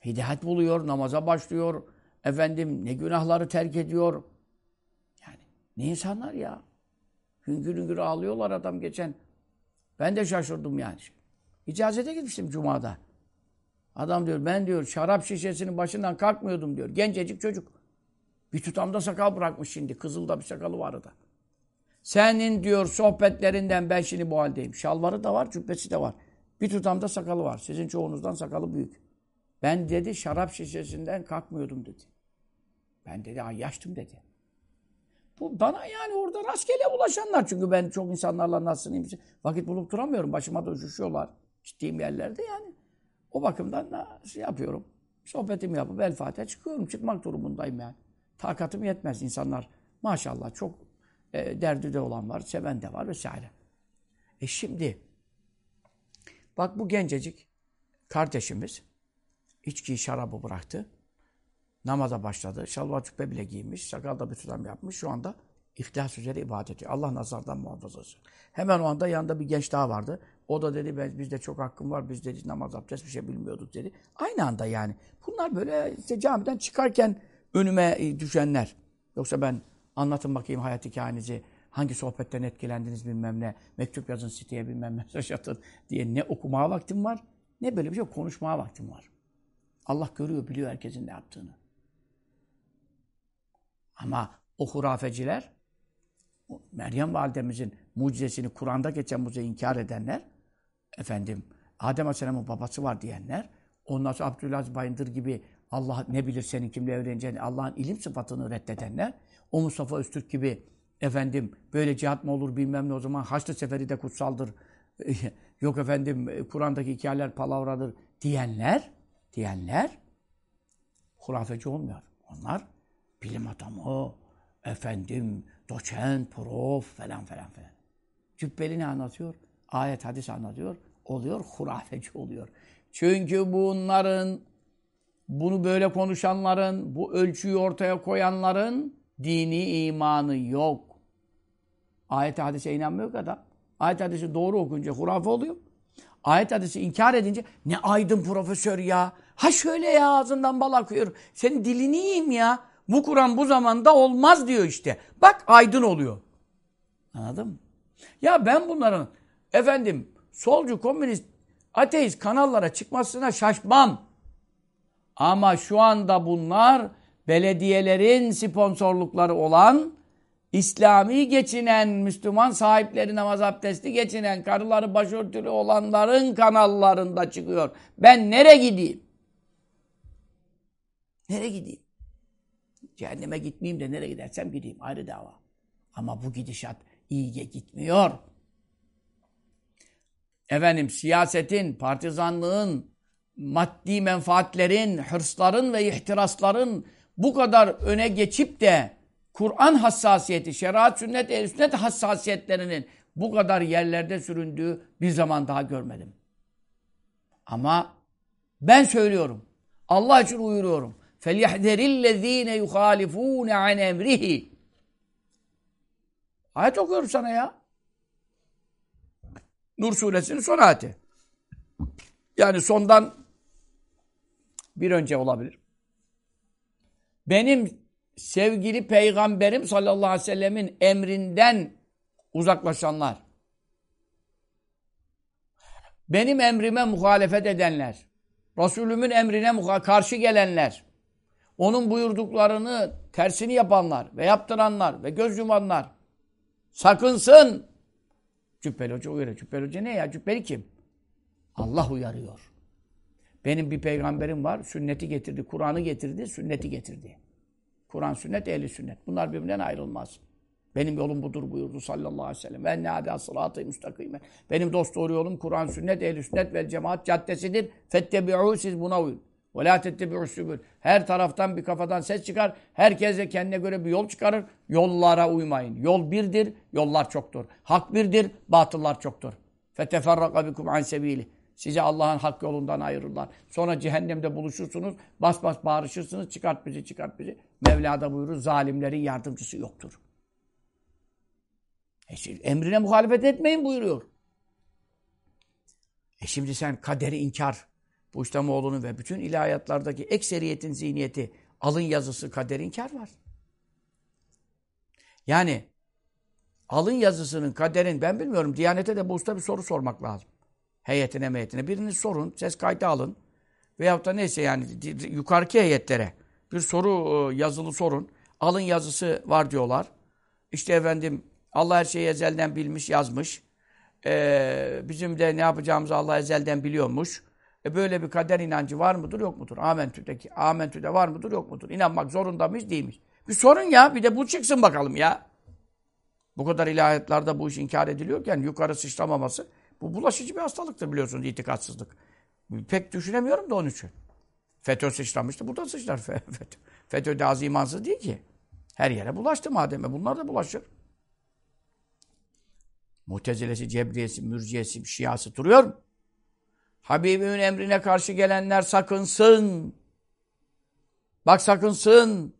hidayet buluyor, namaza başlıyor. Efendim ne günahları terk ediyor. Yani ne insanlar ya. Hüngür hüngür ağlıyorlar adam geçen. Ben de şaşırdım yani. İcazete gitmiştim Cuma'da. Adam diyor ben diyor şarap şişesinin başından kalkmıyordum diyor. Gencecik çocuk. Bir tutamda sakal bırakmış şimdi. Kızılda bir sakalı vardı. Senin diyor sohbetlerinden ben şimdi bu haldeyim. Şalvarı da var, cübbesi de var. Bir tutamda sakalı var. Sizin çoğunuzdan sakalı büyük. Ben dedi şarap şişesinden kalkmıyordum dedi. Ben dedi yaştım dedi. Bu bana yani orada rastgele ulaşanlar. Çünkü ben çok insanlarla nasılsın vakit bulup duramıyorum. Başıma da üşüşüyorlar. Gittiğim yerlerde yani. O bakımdan şey yapıyorum. Sohbetimi yapıp El Fatiha çıkıyorum. Çıkmak durumundayım yani. Takatım yetmez insanlar. Maşallah çok e, derdi de olan var, seven de var vesaire. E şimdi bak bu gencecik kardeşimiz içkiyi, şarabı bıraktı. Namaza başladı. Şalvar cübbe bile giymiş. Sakalda bir tutam yapmış. Şu anda ihlas üzere ibadet ediyor. Allah nazardan muhafaza etsin. Hemen o anda yanında bir genç daha vardı. O da dedi ben bizde çok hakkım var. Biz dedi namaz abdest bir şey bilmiyorduk dedi. Aynı anda yani. Bunlar böyle işte camiden çıkarken önüme e, düşenler. Yoksa ben anlatın bakayım hayat hikayenizi. Hangi sohbetten etkilendiniz bilmem ne. Mektup yazın siteye bilmem mesaj atın diye ne okumaya vaktim var ne böyle bir şey konuşmaya vaktim var. Allah görüyor, biliyor herkesin ne yaptığını. Ama o hurafeciler, Meryem validemizin mucizesini, Kur'an'da geçen mucizeyi inkar edenler, efendim, Adem Aleyhisselam'ın babası var diyenler, ondan sonra Abdülaziz Bayındır gibi Allah ne bilir senin kimle evleneceğini, Allah'ın ilim sıfatını reddedenler, o Mustafa Öztürk gibi efendim böyle cihat mı olur bilmem ne o zaman Haçlı Seferi de kutsaldır. Yok efendim Kur'an'daki hikayeler palavradır diyenler, diyenler hurafeci olmuyor. Onlar bilim adamı, efendim, doçent, prof falan falan falan. Cübbeli ne anlatıyor? Ayet, hadis anlatıyor. Oluyor, hurafeci oluyor. Çünkü bunların, bunu böyle konuşanların, bu ölçüyü ortaya koyanların dini imanı yok. Ayet hadise inanmıyor adam. Ayet hadisi doğru okunca hurafe oluyor. Ayet hadisi inkar edince ne aydın profesör ya. Ha şöyle ya ağzından bal akıyor. Senin dilini yiyeyim ya. Bu Kur'an bu zamanda olmaz diyor işte. Bak aydın oluyor. Anladın mı? Ya ben bunların efendim solcu, komünist, ateist kanallara çıkmasına şaşmam. Ama şu anda bunlar belediyelerin sponsorlukları olan İslami geçinen, Müslüman sahipleri namaz abdesti geçinen, karıları başörtülü olanların kanallarında çıkıyor. Ben nereye gideyim? Nereye gideyim? Cehenneme gitmeyeyim de nereye gidersem gideyim. Ayrı dava. Ama bu gidişat iyiye gitmiyor. Efendim siyasetin, partizanlığın, maddi menfaatlerin, hırsların ve ihtirasların bu kadar öne geçip de Kur'an hassasiyeti, şeriat, sünnet, el sünnet hassasiyetlerinin bu kadar yerlerde süründüğü bir zaman daha görmedim. Ama ben söylüyorum. Allah için uyuruyorum. فَلْيَحْذَرِ الَّذ۪ينَ يُخَالِفُونَ عَنْ اَمْرِهِ Ayet okuyorum sana ya. Nur suresinin son ayeti. Yani sondan bir önce olabilir. Benim sevgili peygamberim sallallahu aleyhi ve sellemin emrinden uzaklaşanlar. Benim emrime muhalefet edenler. Resulümün emrine karşı gelenler. Onun buyurduklarını tersini yapanlar ve yaptıranlar ve göz yumanlar. Sakınsın. Cübbeli Hoca uyarıyor. Cübbeli Hoca ne ya? Cübbeli kim? Allah uyarıyor. Benim bir peygamberim var. Sünneti getirdi. Kur'an'ı getirdi. Sünneti getirdi. Kur'an, sünnet, ehli sünnet. Bunlar birbirinden ayrılmaz. Benim yolum budur buyurdu sallallahu aleyhi ve sellem. Ve nâdâ sıratı müstakime. Benim dost doğru yolum Kur'an, sünnet, ehli sünnet ve cemaat caddesidir. Fettebi'û siz buna uyun. Ve lâ tettebi'û sübül. Her taraftan bir kafadan ses çıkar. Herkes de kendine göre bir yol çıkarır. Yollara uymayın. Yol birdir, yollar çoktur. Hak birdir, batıllar çoktur. Feteferraka bikum an sebîli. Sizi Allah'ın hak yolundan ayırırlar. Sonra cehennemde buluşursunuz. Bas bas bağırışırsınız. Çıkart bizi, çıkart bizi. Mevla da buyurur. Zalimlerin yardımcısı yoktur. E şimdi, emrine muhalefet etmeyin buyuruyor. E şimdi sen kaderi inkar, bu İslamoğlu'nun ve bütün ilahiyatlardaki ekseriyetin zihniyeti, alın yazısı kader inkar var. Yani alın yazısının, kaderin, ben bilmiyorum, Diyanete de bu usta bir soru sormak lazım. Heyetine meyetine. Birini sorun, ses kaydı alın. Veyahut da neyse yani yukarıki heyetlere bir soru yazılı sorun. Alın yazısı var diyorlar. İşte efendim Allah her şeyi ezelden bilmiş, yazmış. Ee, bizim de ne yapacağımızı Allah ezelden biliyormuş. E böyle bir kader inancı var mıdır, yok mudur? Amentü'deki, Amentü'de var mıdır, yok mudur? İnanmak zorunda mıyız, değil? Bir sorun ya, bir de bu çıksın bakalım ya. Bu kadar ilahiyatlarda bu iş inkar ediliyorken yukarı sıçramaması, bu bulaşıcı bir hastalıktır biliyorsunuz, itikatsızlık. Pek düşünemiyorum da onun için. FETÖ sıçramıştı, burada sıçrar FETÖ. FETÖ de az imansız değil ki. Her yere bulaştı madem. Bunlar da bulaşır. Mutezilesi, Cebriyesi, Mürciyesi, Şiası duruyor mu? Habibimin emrine karşı gelenler sakınsın. Bak sakınsın.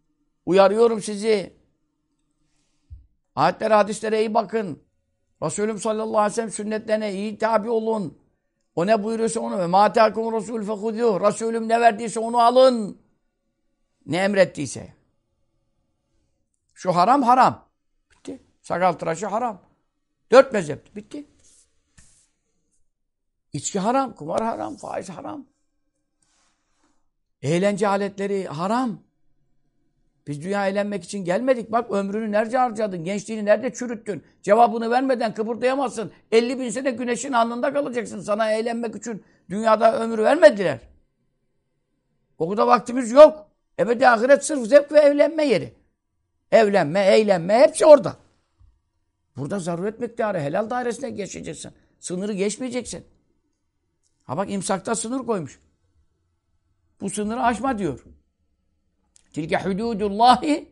Uyarıyorum sizi. Ayetlere, hadislere iyi bakın. Resulüm sallallahu aleyhi ve sellem sünnetlerine iyi tabi olun. O ne buyuruyorsa onu. Ve mâ teâkum rasûl fekudûh. Resulüm ne verdiyse onu alın. Ne emrettiyse. Şu haram haram. Bitti. Sakal tıraşı haram. Dört mezhep. Bitti. İçki haram, kumar haram, faiz haram. Eğlence aletleri haram. Biz dünya eğlenmek için gelmedik. Bak ömrünü nerede harcadın? Gençliğini nerede çürüttün? Cevabını vermeden kıpırdayamazsın. 50 bin sene güneşin alnında kalacaksın. Sana eğlenmek için dünyada ömür vermediler. O vaktimiz yok. Ebedi ahiret sırf zevk ve evlenme yeri. Evlenme, eğlenme hepsi orada. Burada zaruret miktarı helal dairesine geçeceksin. Sınırı geçmeyeceksin. Ha bak imsakta sınır koymuş. Bu sınırı aşma diyor. Tilke hududullahi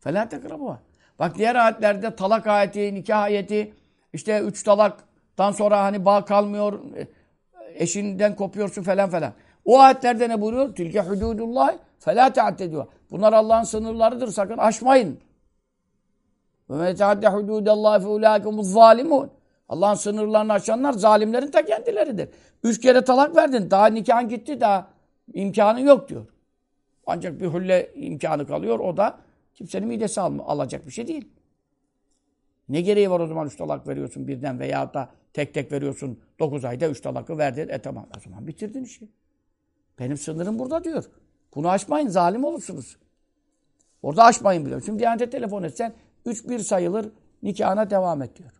felâ tekrabuha. Bak diğer ayetlerde talak ayeti, nikah ayeti, işte üç talaktan sonra hani bağ kalmıyor, eşinden kopuyorsun falan falan. O ayetlerde ne buyuruyor? Tilke hududullahi felâ te'addedûha. Bunlar Allah'ın sınırlarıdır, sakın aşmayın. Ve men teadde hududallahi fe ulâkumuz zalimun. Allah'ın sınırlarını aşanlar zalimlerin ta kendileridir. Üç kere talak verdin. Daha nikahın gitti. Daha imkanı yok diyor. Ancak bir hülle imkanı kalıyor. O da kimsenin midesi al alacak bir şey değil. Ne gereği var o zaman üç talak veriyorsun birden veya da tek tek veriyorsun. Dokuz ayda üç talakı verdin. E tamam o zaman bitirdin işi. Benim sınırım burada diyor. Bunu aşmayın zalim olursunuz. Orada aşmayın bile. Şimdi Diyanet'e telefon etsen 3-1 sayılır nikahına devam et diyor.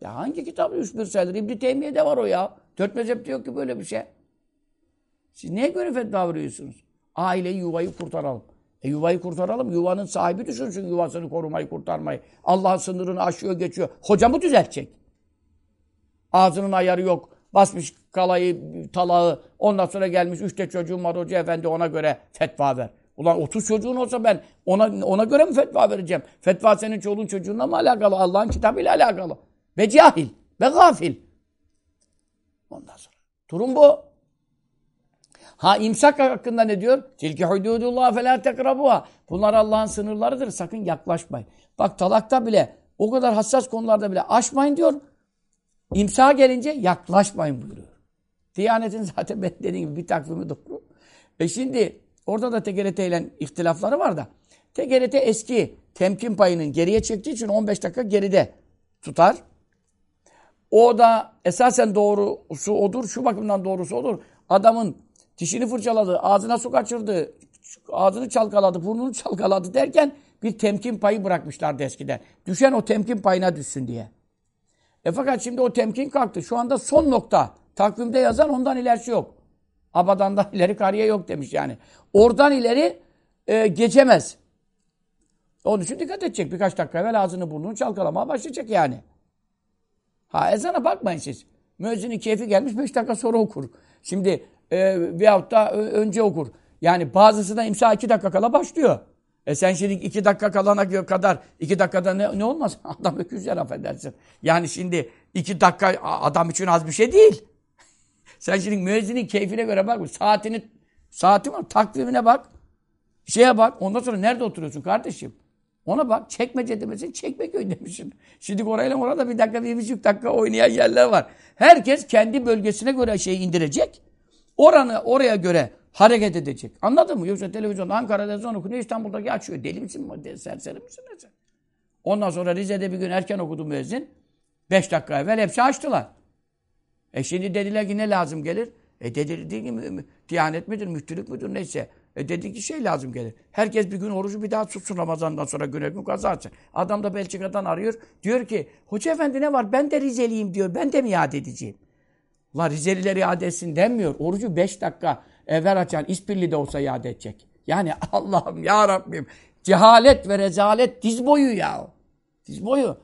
Ya hangi kitabı 3-1 sayılır? İbn-i Teymiye'de var o ya. Dört mezhepte yok ki böyle bir şey. Siz neye göre fetva veriyorsunuz? Aileyi, yuvayı kurtaralım. E yuvayı kurtaralım. Yuvanın sahibi düşünsün yuvasını korumayı, kurtarmayı. Allah'ın sınırını aşıyor, geçiyor. Hoca mı düzeltecek? Ağzının ayarı yok. Basmış kalayı, talağı. Ondan sonra gelmiş üçte çocuğum var hoca efendi ona göre fetva ver. Ulan 30 çocuğun olsa ben ona ona göre mi fetva vereceğim? Fetva senin çoluğun çocuğunla mı alakalı? Allah'ın kitabıyla alakalı. Ve cahil. Ve gafil. Ondan sonra. Durum bu. Ha imsak hakkında ne diyor? Tilki hududullah fe la tekrabuha. Bunlar Allah'ın sınırlarıdır. Sakın yaklaşmayın. Bak talakta bile o kadar hassas konularda bile aşmayın diyor. İmsa gelince yaklaşmayın buyuruyor. Diyanetin zaten ben dediğim gibi bir takvimi doğru. E şimdi orada da TGRT ile ihtilafları var da. TGRT eski temkin payının geriye çektiği için 15 dakika geride tutar. O da esasen doğrusu odur. Şu bakımdan doğrusu odur. Adamın dişini fırçaladı, ağzına su kaçırdı, ağzını çalkaladı, burnunu çalkaladı derken bir temkin payı bırakmışlardı eskiden. Düşen o temkin payına düşsün diye. E fakat şimdi o temkin kalktı. Şu anda son nokta. Takvimde yazan ondan ilerisi yok. Abadandan ileri kariye yok demiş yani. Oradan ileri e, geçemez. Onun için dikkat edecek. Birkaç dakika evvel ağzını burnunu çalkalamaya başlayacak yani. Ha ezana bakmayın siz. Müezzinin keyfi gelmiş beş dakika sonra okur. Şimdi e, veyahut da önce okur. Yani bazısı da imsa iki dakika kala başlıyor. E sen şimdi iki dakika kalana kadar iki dakikada ne, ne olmaz? Adam öküz yer affedersin. Yani şimdi iki dakika adam için az bir şey değil. sen şimdi müezzinin keyfine göre bak. Saatini, saati var takvimine bak. Şeye bak. Ondan sonra nerede oturuyorsun kardeşim? Ona bak. Çekmece demesin. Çekmeköy demişsin. Şimdi orayla orada bir dakika, bir buçuk dakika oynayan yerler var. Herkes kendi bölgesine göre şeyi indirecek. Oranı oraya göre hareket edecek. Anladın mı? Yoksa televizyonda Ankara'da ezan okunuyor, İstanbul'daki açıyor. Deli misin? Serseri misin? Sen? Ondan sonra Rize'de bir gün erken okudu müezzin. Beş dakika evvel hepsi açtılar. E şimdi dediler ki ne lazım gelir? E dedi, dedi ki Diyanet midir, müftülük müdür neyse. E dedi ki şey lazım gelir. Herkes bir gün orucu bir daha tutsun Ramazan'dan sonra güne gün kaza açsın. Adam da Belçika'dan arıyor. Diyor ki hoca efendi ne var ben de Rizeliyim diyor. Ben de mi iade edeceğim? La Rizeliler iade etsin denmiyor. Orucu beş dakika evvel açan İspirli de olsa iade edecek. Yani Allah'ım ya Rabbim cehalet ve rezalet diz boyu ya. Diz boyu.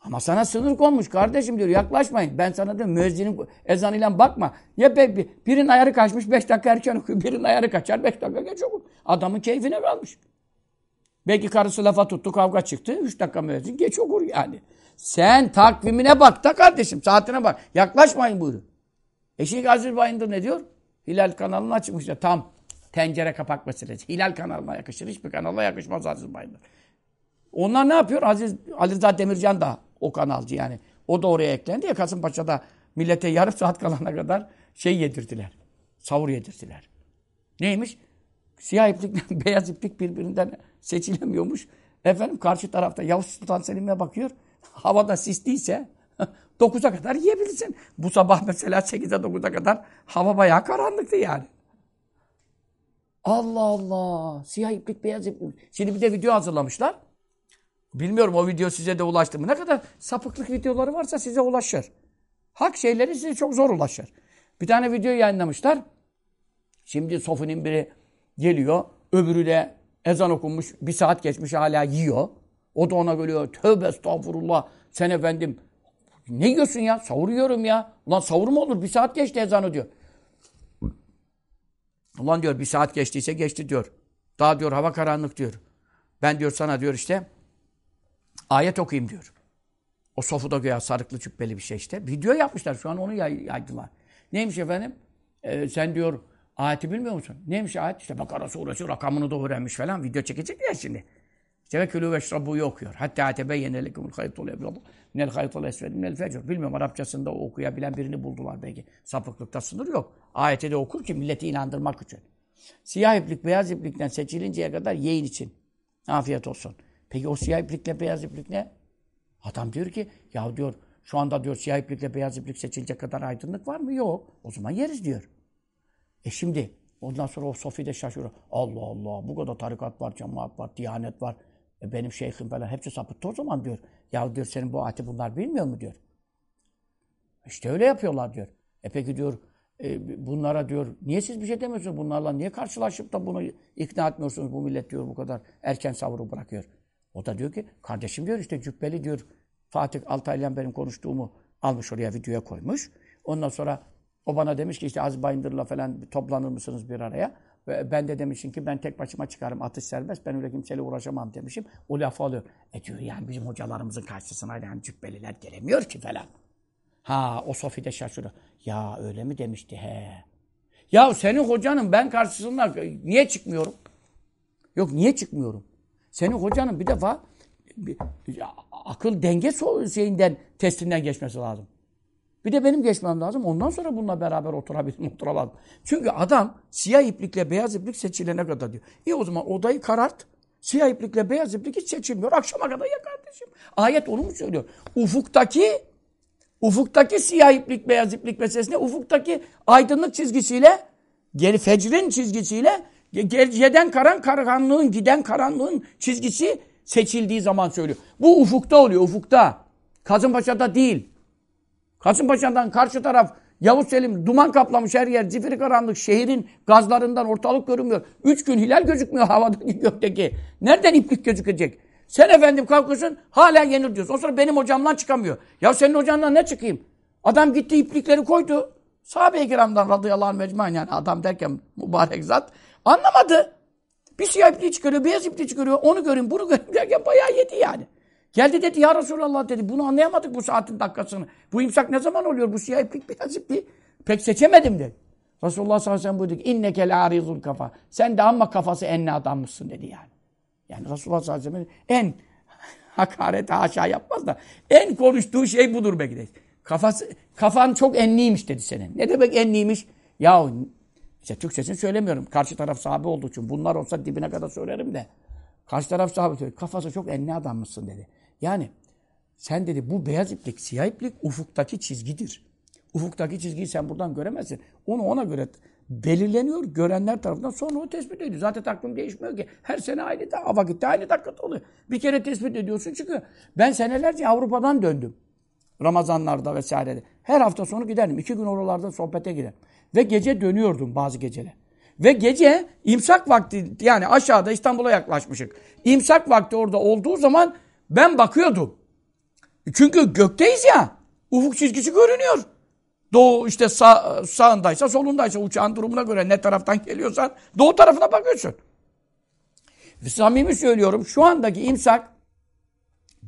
Ama sana sınır konmuş kardeşim diyor yaklaşmayın. Ben sana diyorum müezzinin ezanıyla bakma. Ya be, birinin ayarı kaçmış beş dakika erken okuyor. Birinin ayarı kaçar beş dakika geç okur. Adamın keyfine kalmış. Belki karısı lafa tuttu kavga çıktı. Üç dakika müezzin geç okur yani. Sen takvimine bak da kardeşim saatine bak. Yaklaşmayın buyuruyor. Eşik Aziz Bayındır ne diyor? Hilal kanalını açmış ya tam tencere kapak meselesi. Hilal kanalına yakışır. Hiçbir kanala yakışmaz Aziz Bayındır. Onlar ne yapıyor? Aziz Ali Rıza Demircan da o kanalcı yani. O da oraya eklendi ya Kasımpaşa'da millete yarım saat kalana kadar şey yedirdiler. Savur yedirdiler. Neymiş? Siyah iplikle beyaz iplik birbirinden seçilemiyormuş. Efendim karşı tarafta Yavuz Sultan Selim'e bakıyor. Havada sisliyse 9'a kadar yiyebilirsin. Bu sabah mesela 8'e 9'a kadar hava bayağı karanlıktı yani. Allah Allah. Siyah iplik, beyaz iplik. Şimdi bir de video hazırlamışlar. Bilmiyorum o video size de ulaştı mı? Ne kadar sapıklık videoları varsa size ulaşır. Hak şeyleri size çok zor ulaşır. Bir tane video yayınlamışlar. Şimdi Sofi'nin biri geliyor. Öbürü de ezan okunmuş. Bir saat geçmiş hala yiyor. O da ona geliyor. Tövbe estağfurullah. Sen efendim ne yiyorsun ya? Savur yiyorum ya. Ulan savur mu olur? Bir saat geçti ezanı diyor. Ulan diyor bir saat geçtiyse geçti diyor. Daha diyor hava karanlık diyor. Ben diyor sana diyor işte ayet okuyayım diyor. O sofuda güya sarıklı cübbeli bir şey işte. Video yapmışlar şu an onu yay yaydılar. Neymiş efendim? Ee, sen diyor ayeti bilmiyor musun? Neymiş ayet? İşte Bakara suresi rakamını da öğrenmiş falan. Video çekecek ya şimdi. İşte ve külü ve şrabu'yu okuyor. Hatta tebeyyene lekumul haytul ebyadu minel haytul esvedi minel fecr. Bilmiyorum Arapçasında okuyabilen birini buldular belki. Sapıklıkta sınır yok. Ayeti de okur ki milleti inandırmak için. Siyah iplik beyaz iplikten seçilinceye kadar yiyin için. Afiyet olsun. Peki o siyah iplikle beyaz iplik ne? Adam diyor ki ya diyor şu anda diyor siyah iplikle beyaz iplik seçilecek kadar aydınlık var mı? Yok. O zaman yeriz diyor. E şimdi ondan sonra o Sofi de şaşırıyor. Allah Allah bu kadar tarikat var, cemaat var, diyanet var. E benim şeyhim falan hepsi sapıttı o zaman diyor. Ya diyor senin bu ayeti bunlar bilmiyor mu diyor. İşte öyle yapıyorlar diyor. E peki diyor e, bunlara diyor niye siz bir şey demiyorsunuz bunlarla niye karşılaşıp da bunu ikna etmiyorsunuz bu millet diyor bu kadar erken savuru bırakıyor. O da diyor ki kardeşim diyor işte cübbeli diyor Fatih Altaylı'yla benim konuştuğumu almış oraya videoya koymuş. Ondan sonra o bana demiş ki işte Aziz Bayındır'la falan toplanır mısınız bir araya? Ben de demişim ki ben tek başıma çıkarım atış serbest ben öyle kimseyle uğraşamam demişim. O lafı alıyor. E diyor yani bizim hocalarımızın karşısına yani cübbeliler gelemiyor ki falan. Ha o Sofi de şaşırıyor. Ya öyle mi demişti he. Ya senin hocanın ben karşısında niye çıkmıyorum? Yok niye çıkmıyorum? Senin hocanın bir defa bir, akıl denge şeyinden testinden geçmesi lazım. Bir de benim geçmem lazım. Ondan sonra bununla beraber oturabilirim, oturalım. Çünkü adam siyah iplikle beyaz iplik seçilene kadar diyor. İyi o zaman odayı karart. Siyah iplikle beyaz iplik hiç seçilmiyor. Akşama kadar ya kardeşim. Ayet onu mu söylüyor? Ufuktaki ufuktaki siyah iplik beyaz iplik meselesinde ufuktaki aydınlık çizgisiyle geri fecrin çizgisiyle geceden karan karanlığın giden karanlığın çizgisi seçildiği zaman söylüyor. Bu ufukta oluyor ufukta. Kazımpaşa'da değil. Kasımpaşa'dan karşı taraf Yavuz Selim duman kaplamış her yer. Zifiri karanlık. Şehrin gazlarından ortalık görünmüyor. Üç gün hilal gözükmüyor havadaki gökteki. Nereden iplik gözükecek? Sen efendim kalkıyorsun hala yenir diyorsun. O sonra benim hocamdan çıkamıyor. Ya senin hocandan ne çıkayım? Adam gitti iplikleri koydu. Sahabe-i kiramdan radıyallahu anh yani adam derken mübarek zat. Anlamadı. Bir siyah ipliği çıkarıyor, beyaz ipliği çıkarıyor. Onu görün, bunu görün derken bayağı yedi yani. Geldi dedi ya Resulallah dedi. Bunu anlayamadık bu saatin dakikasını. Bu imsak ne zaman oluyor? Bu siyah iplik beyaz iplik. Pek seçemedim dedi. Resulullah sallallahu aleyhi ve sellem buyurdu ki kafa. Sen de amma kafası enli adammışsın dedi yani. Yani Resulullah sallallahu aleyhi ve sellem en hakaret haşa yapmaz da en konuştuğu şey budur belki de. Kafası, kafan çok enliymiş dedi senin. Ne demek enliymiş? Ya işte Türkçesini söylemiyorum. Karşı taraf sahabe olduğu için. Bunlar olsa dibine kadar söylerim de. Karşı taraf sahabe söylüyor. Kafası çok enli adammışsın dedi. Yani sen dedi bu beyaz iplik, siyah iplik ufuktaki çizgidir. Ufuktaki çizgiyi sen buradan göremezsin. Onu ona göre belirleniyor görenler tarafından sonra o tespit ediyor. Zaten takvim değişmiyor ki. Her sene aynı da vakitte aynı dakikada oluyor. Bir kere tespit ediyorsun çünkü ben senelerce Avrupa'dan döndüm. Ramazanlarda vesairede. Her hafta sonu giderdim. İki gün oralarda sohbete giderdim. Ve gece dönüyordum bazı geceler. Ve gece imsak vakti yani aşağıda İstanbul'a yaklaşmışık. İmsak vakti orada olduğu zaman ben bakıyordum. Çünkü gökteyiz ya. Ufuk çizgisi görünüyor. Doğu işte sağ, sağındaysa solundaysa uçağın durumuna göre ne taraftan geliyorsan doğu tarafına bakıyorsun. Samimi söylüyorum şu andaki imsak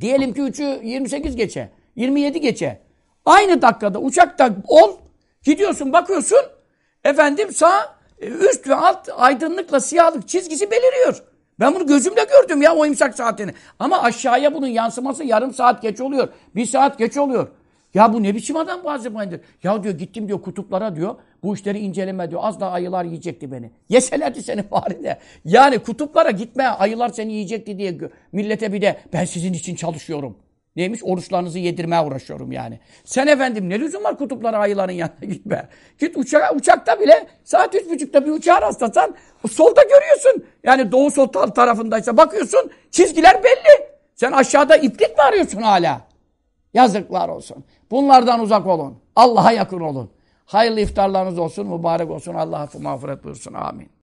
diyelim ki 3'ü 28 geçe 27 geçe aynı dakikada uçakta ol gidiyorsun bakıyorsun efendim sağ üst ve alt aydınlıkla siyahlık çizgisi beliriyor. Ben bunu gözümle gördüm ya o imsak saatini. Ama aşağıya bunun yansıması yarım saat geç oluyor. Bir saat geç oluyor. Ya bu ne biçim adam bu Azerbaycan'dır? Ya diyor gittim diyor kutuplara diyor. Bu işleri inceleme diyor. Az daha ayılar yiyecekti beni. Yeselerdi seni bari de. Yani kutuplara gitme ayılar seni yiyecekti diye millete bir de ben sizin için çalışıyorum. Neymiş? Oruçlarınızı yedirmeye uğraşıyorum yani. Sen efendim ne lüzum var kutuplara ayıların yanına gitme. Git uçağa, uçakta bile saat üç buçukta bir uçağa rastlasan solda görüyorsun. Yani doğu sol tarafındaysa bakıyorsun çizgiler belli. Sen aşağıda iplik mi arıyorsun hala? Yazıklar olsun. Bunlardan uzak olun. Allah'a yakın olun. Hayırlı iftarlarınız olsun, mübarek olsun. Allah mağfiret buyursun. Amin.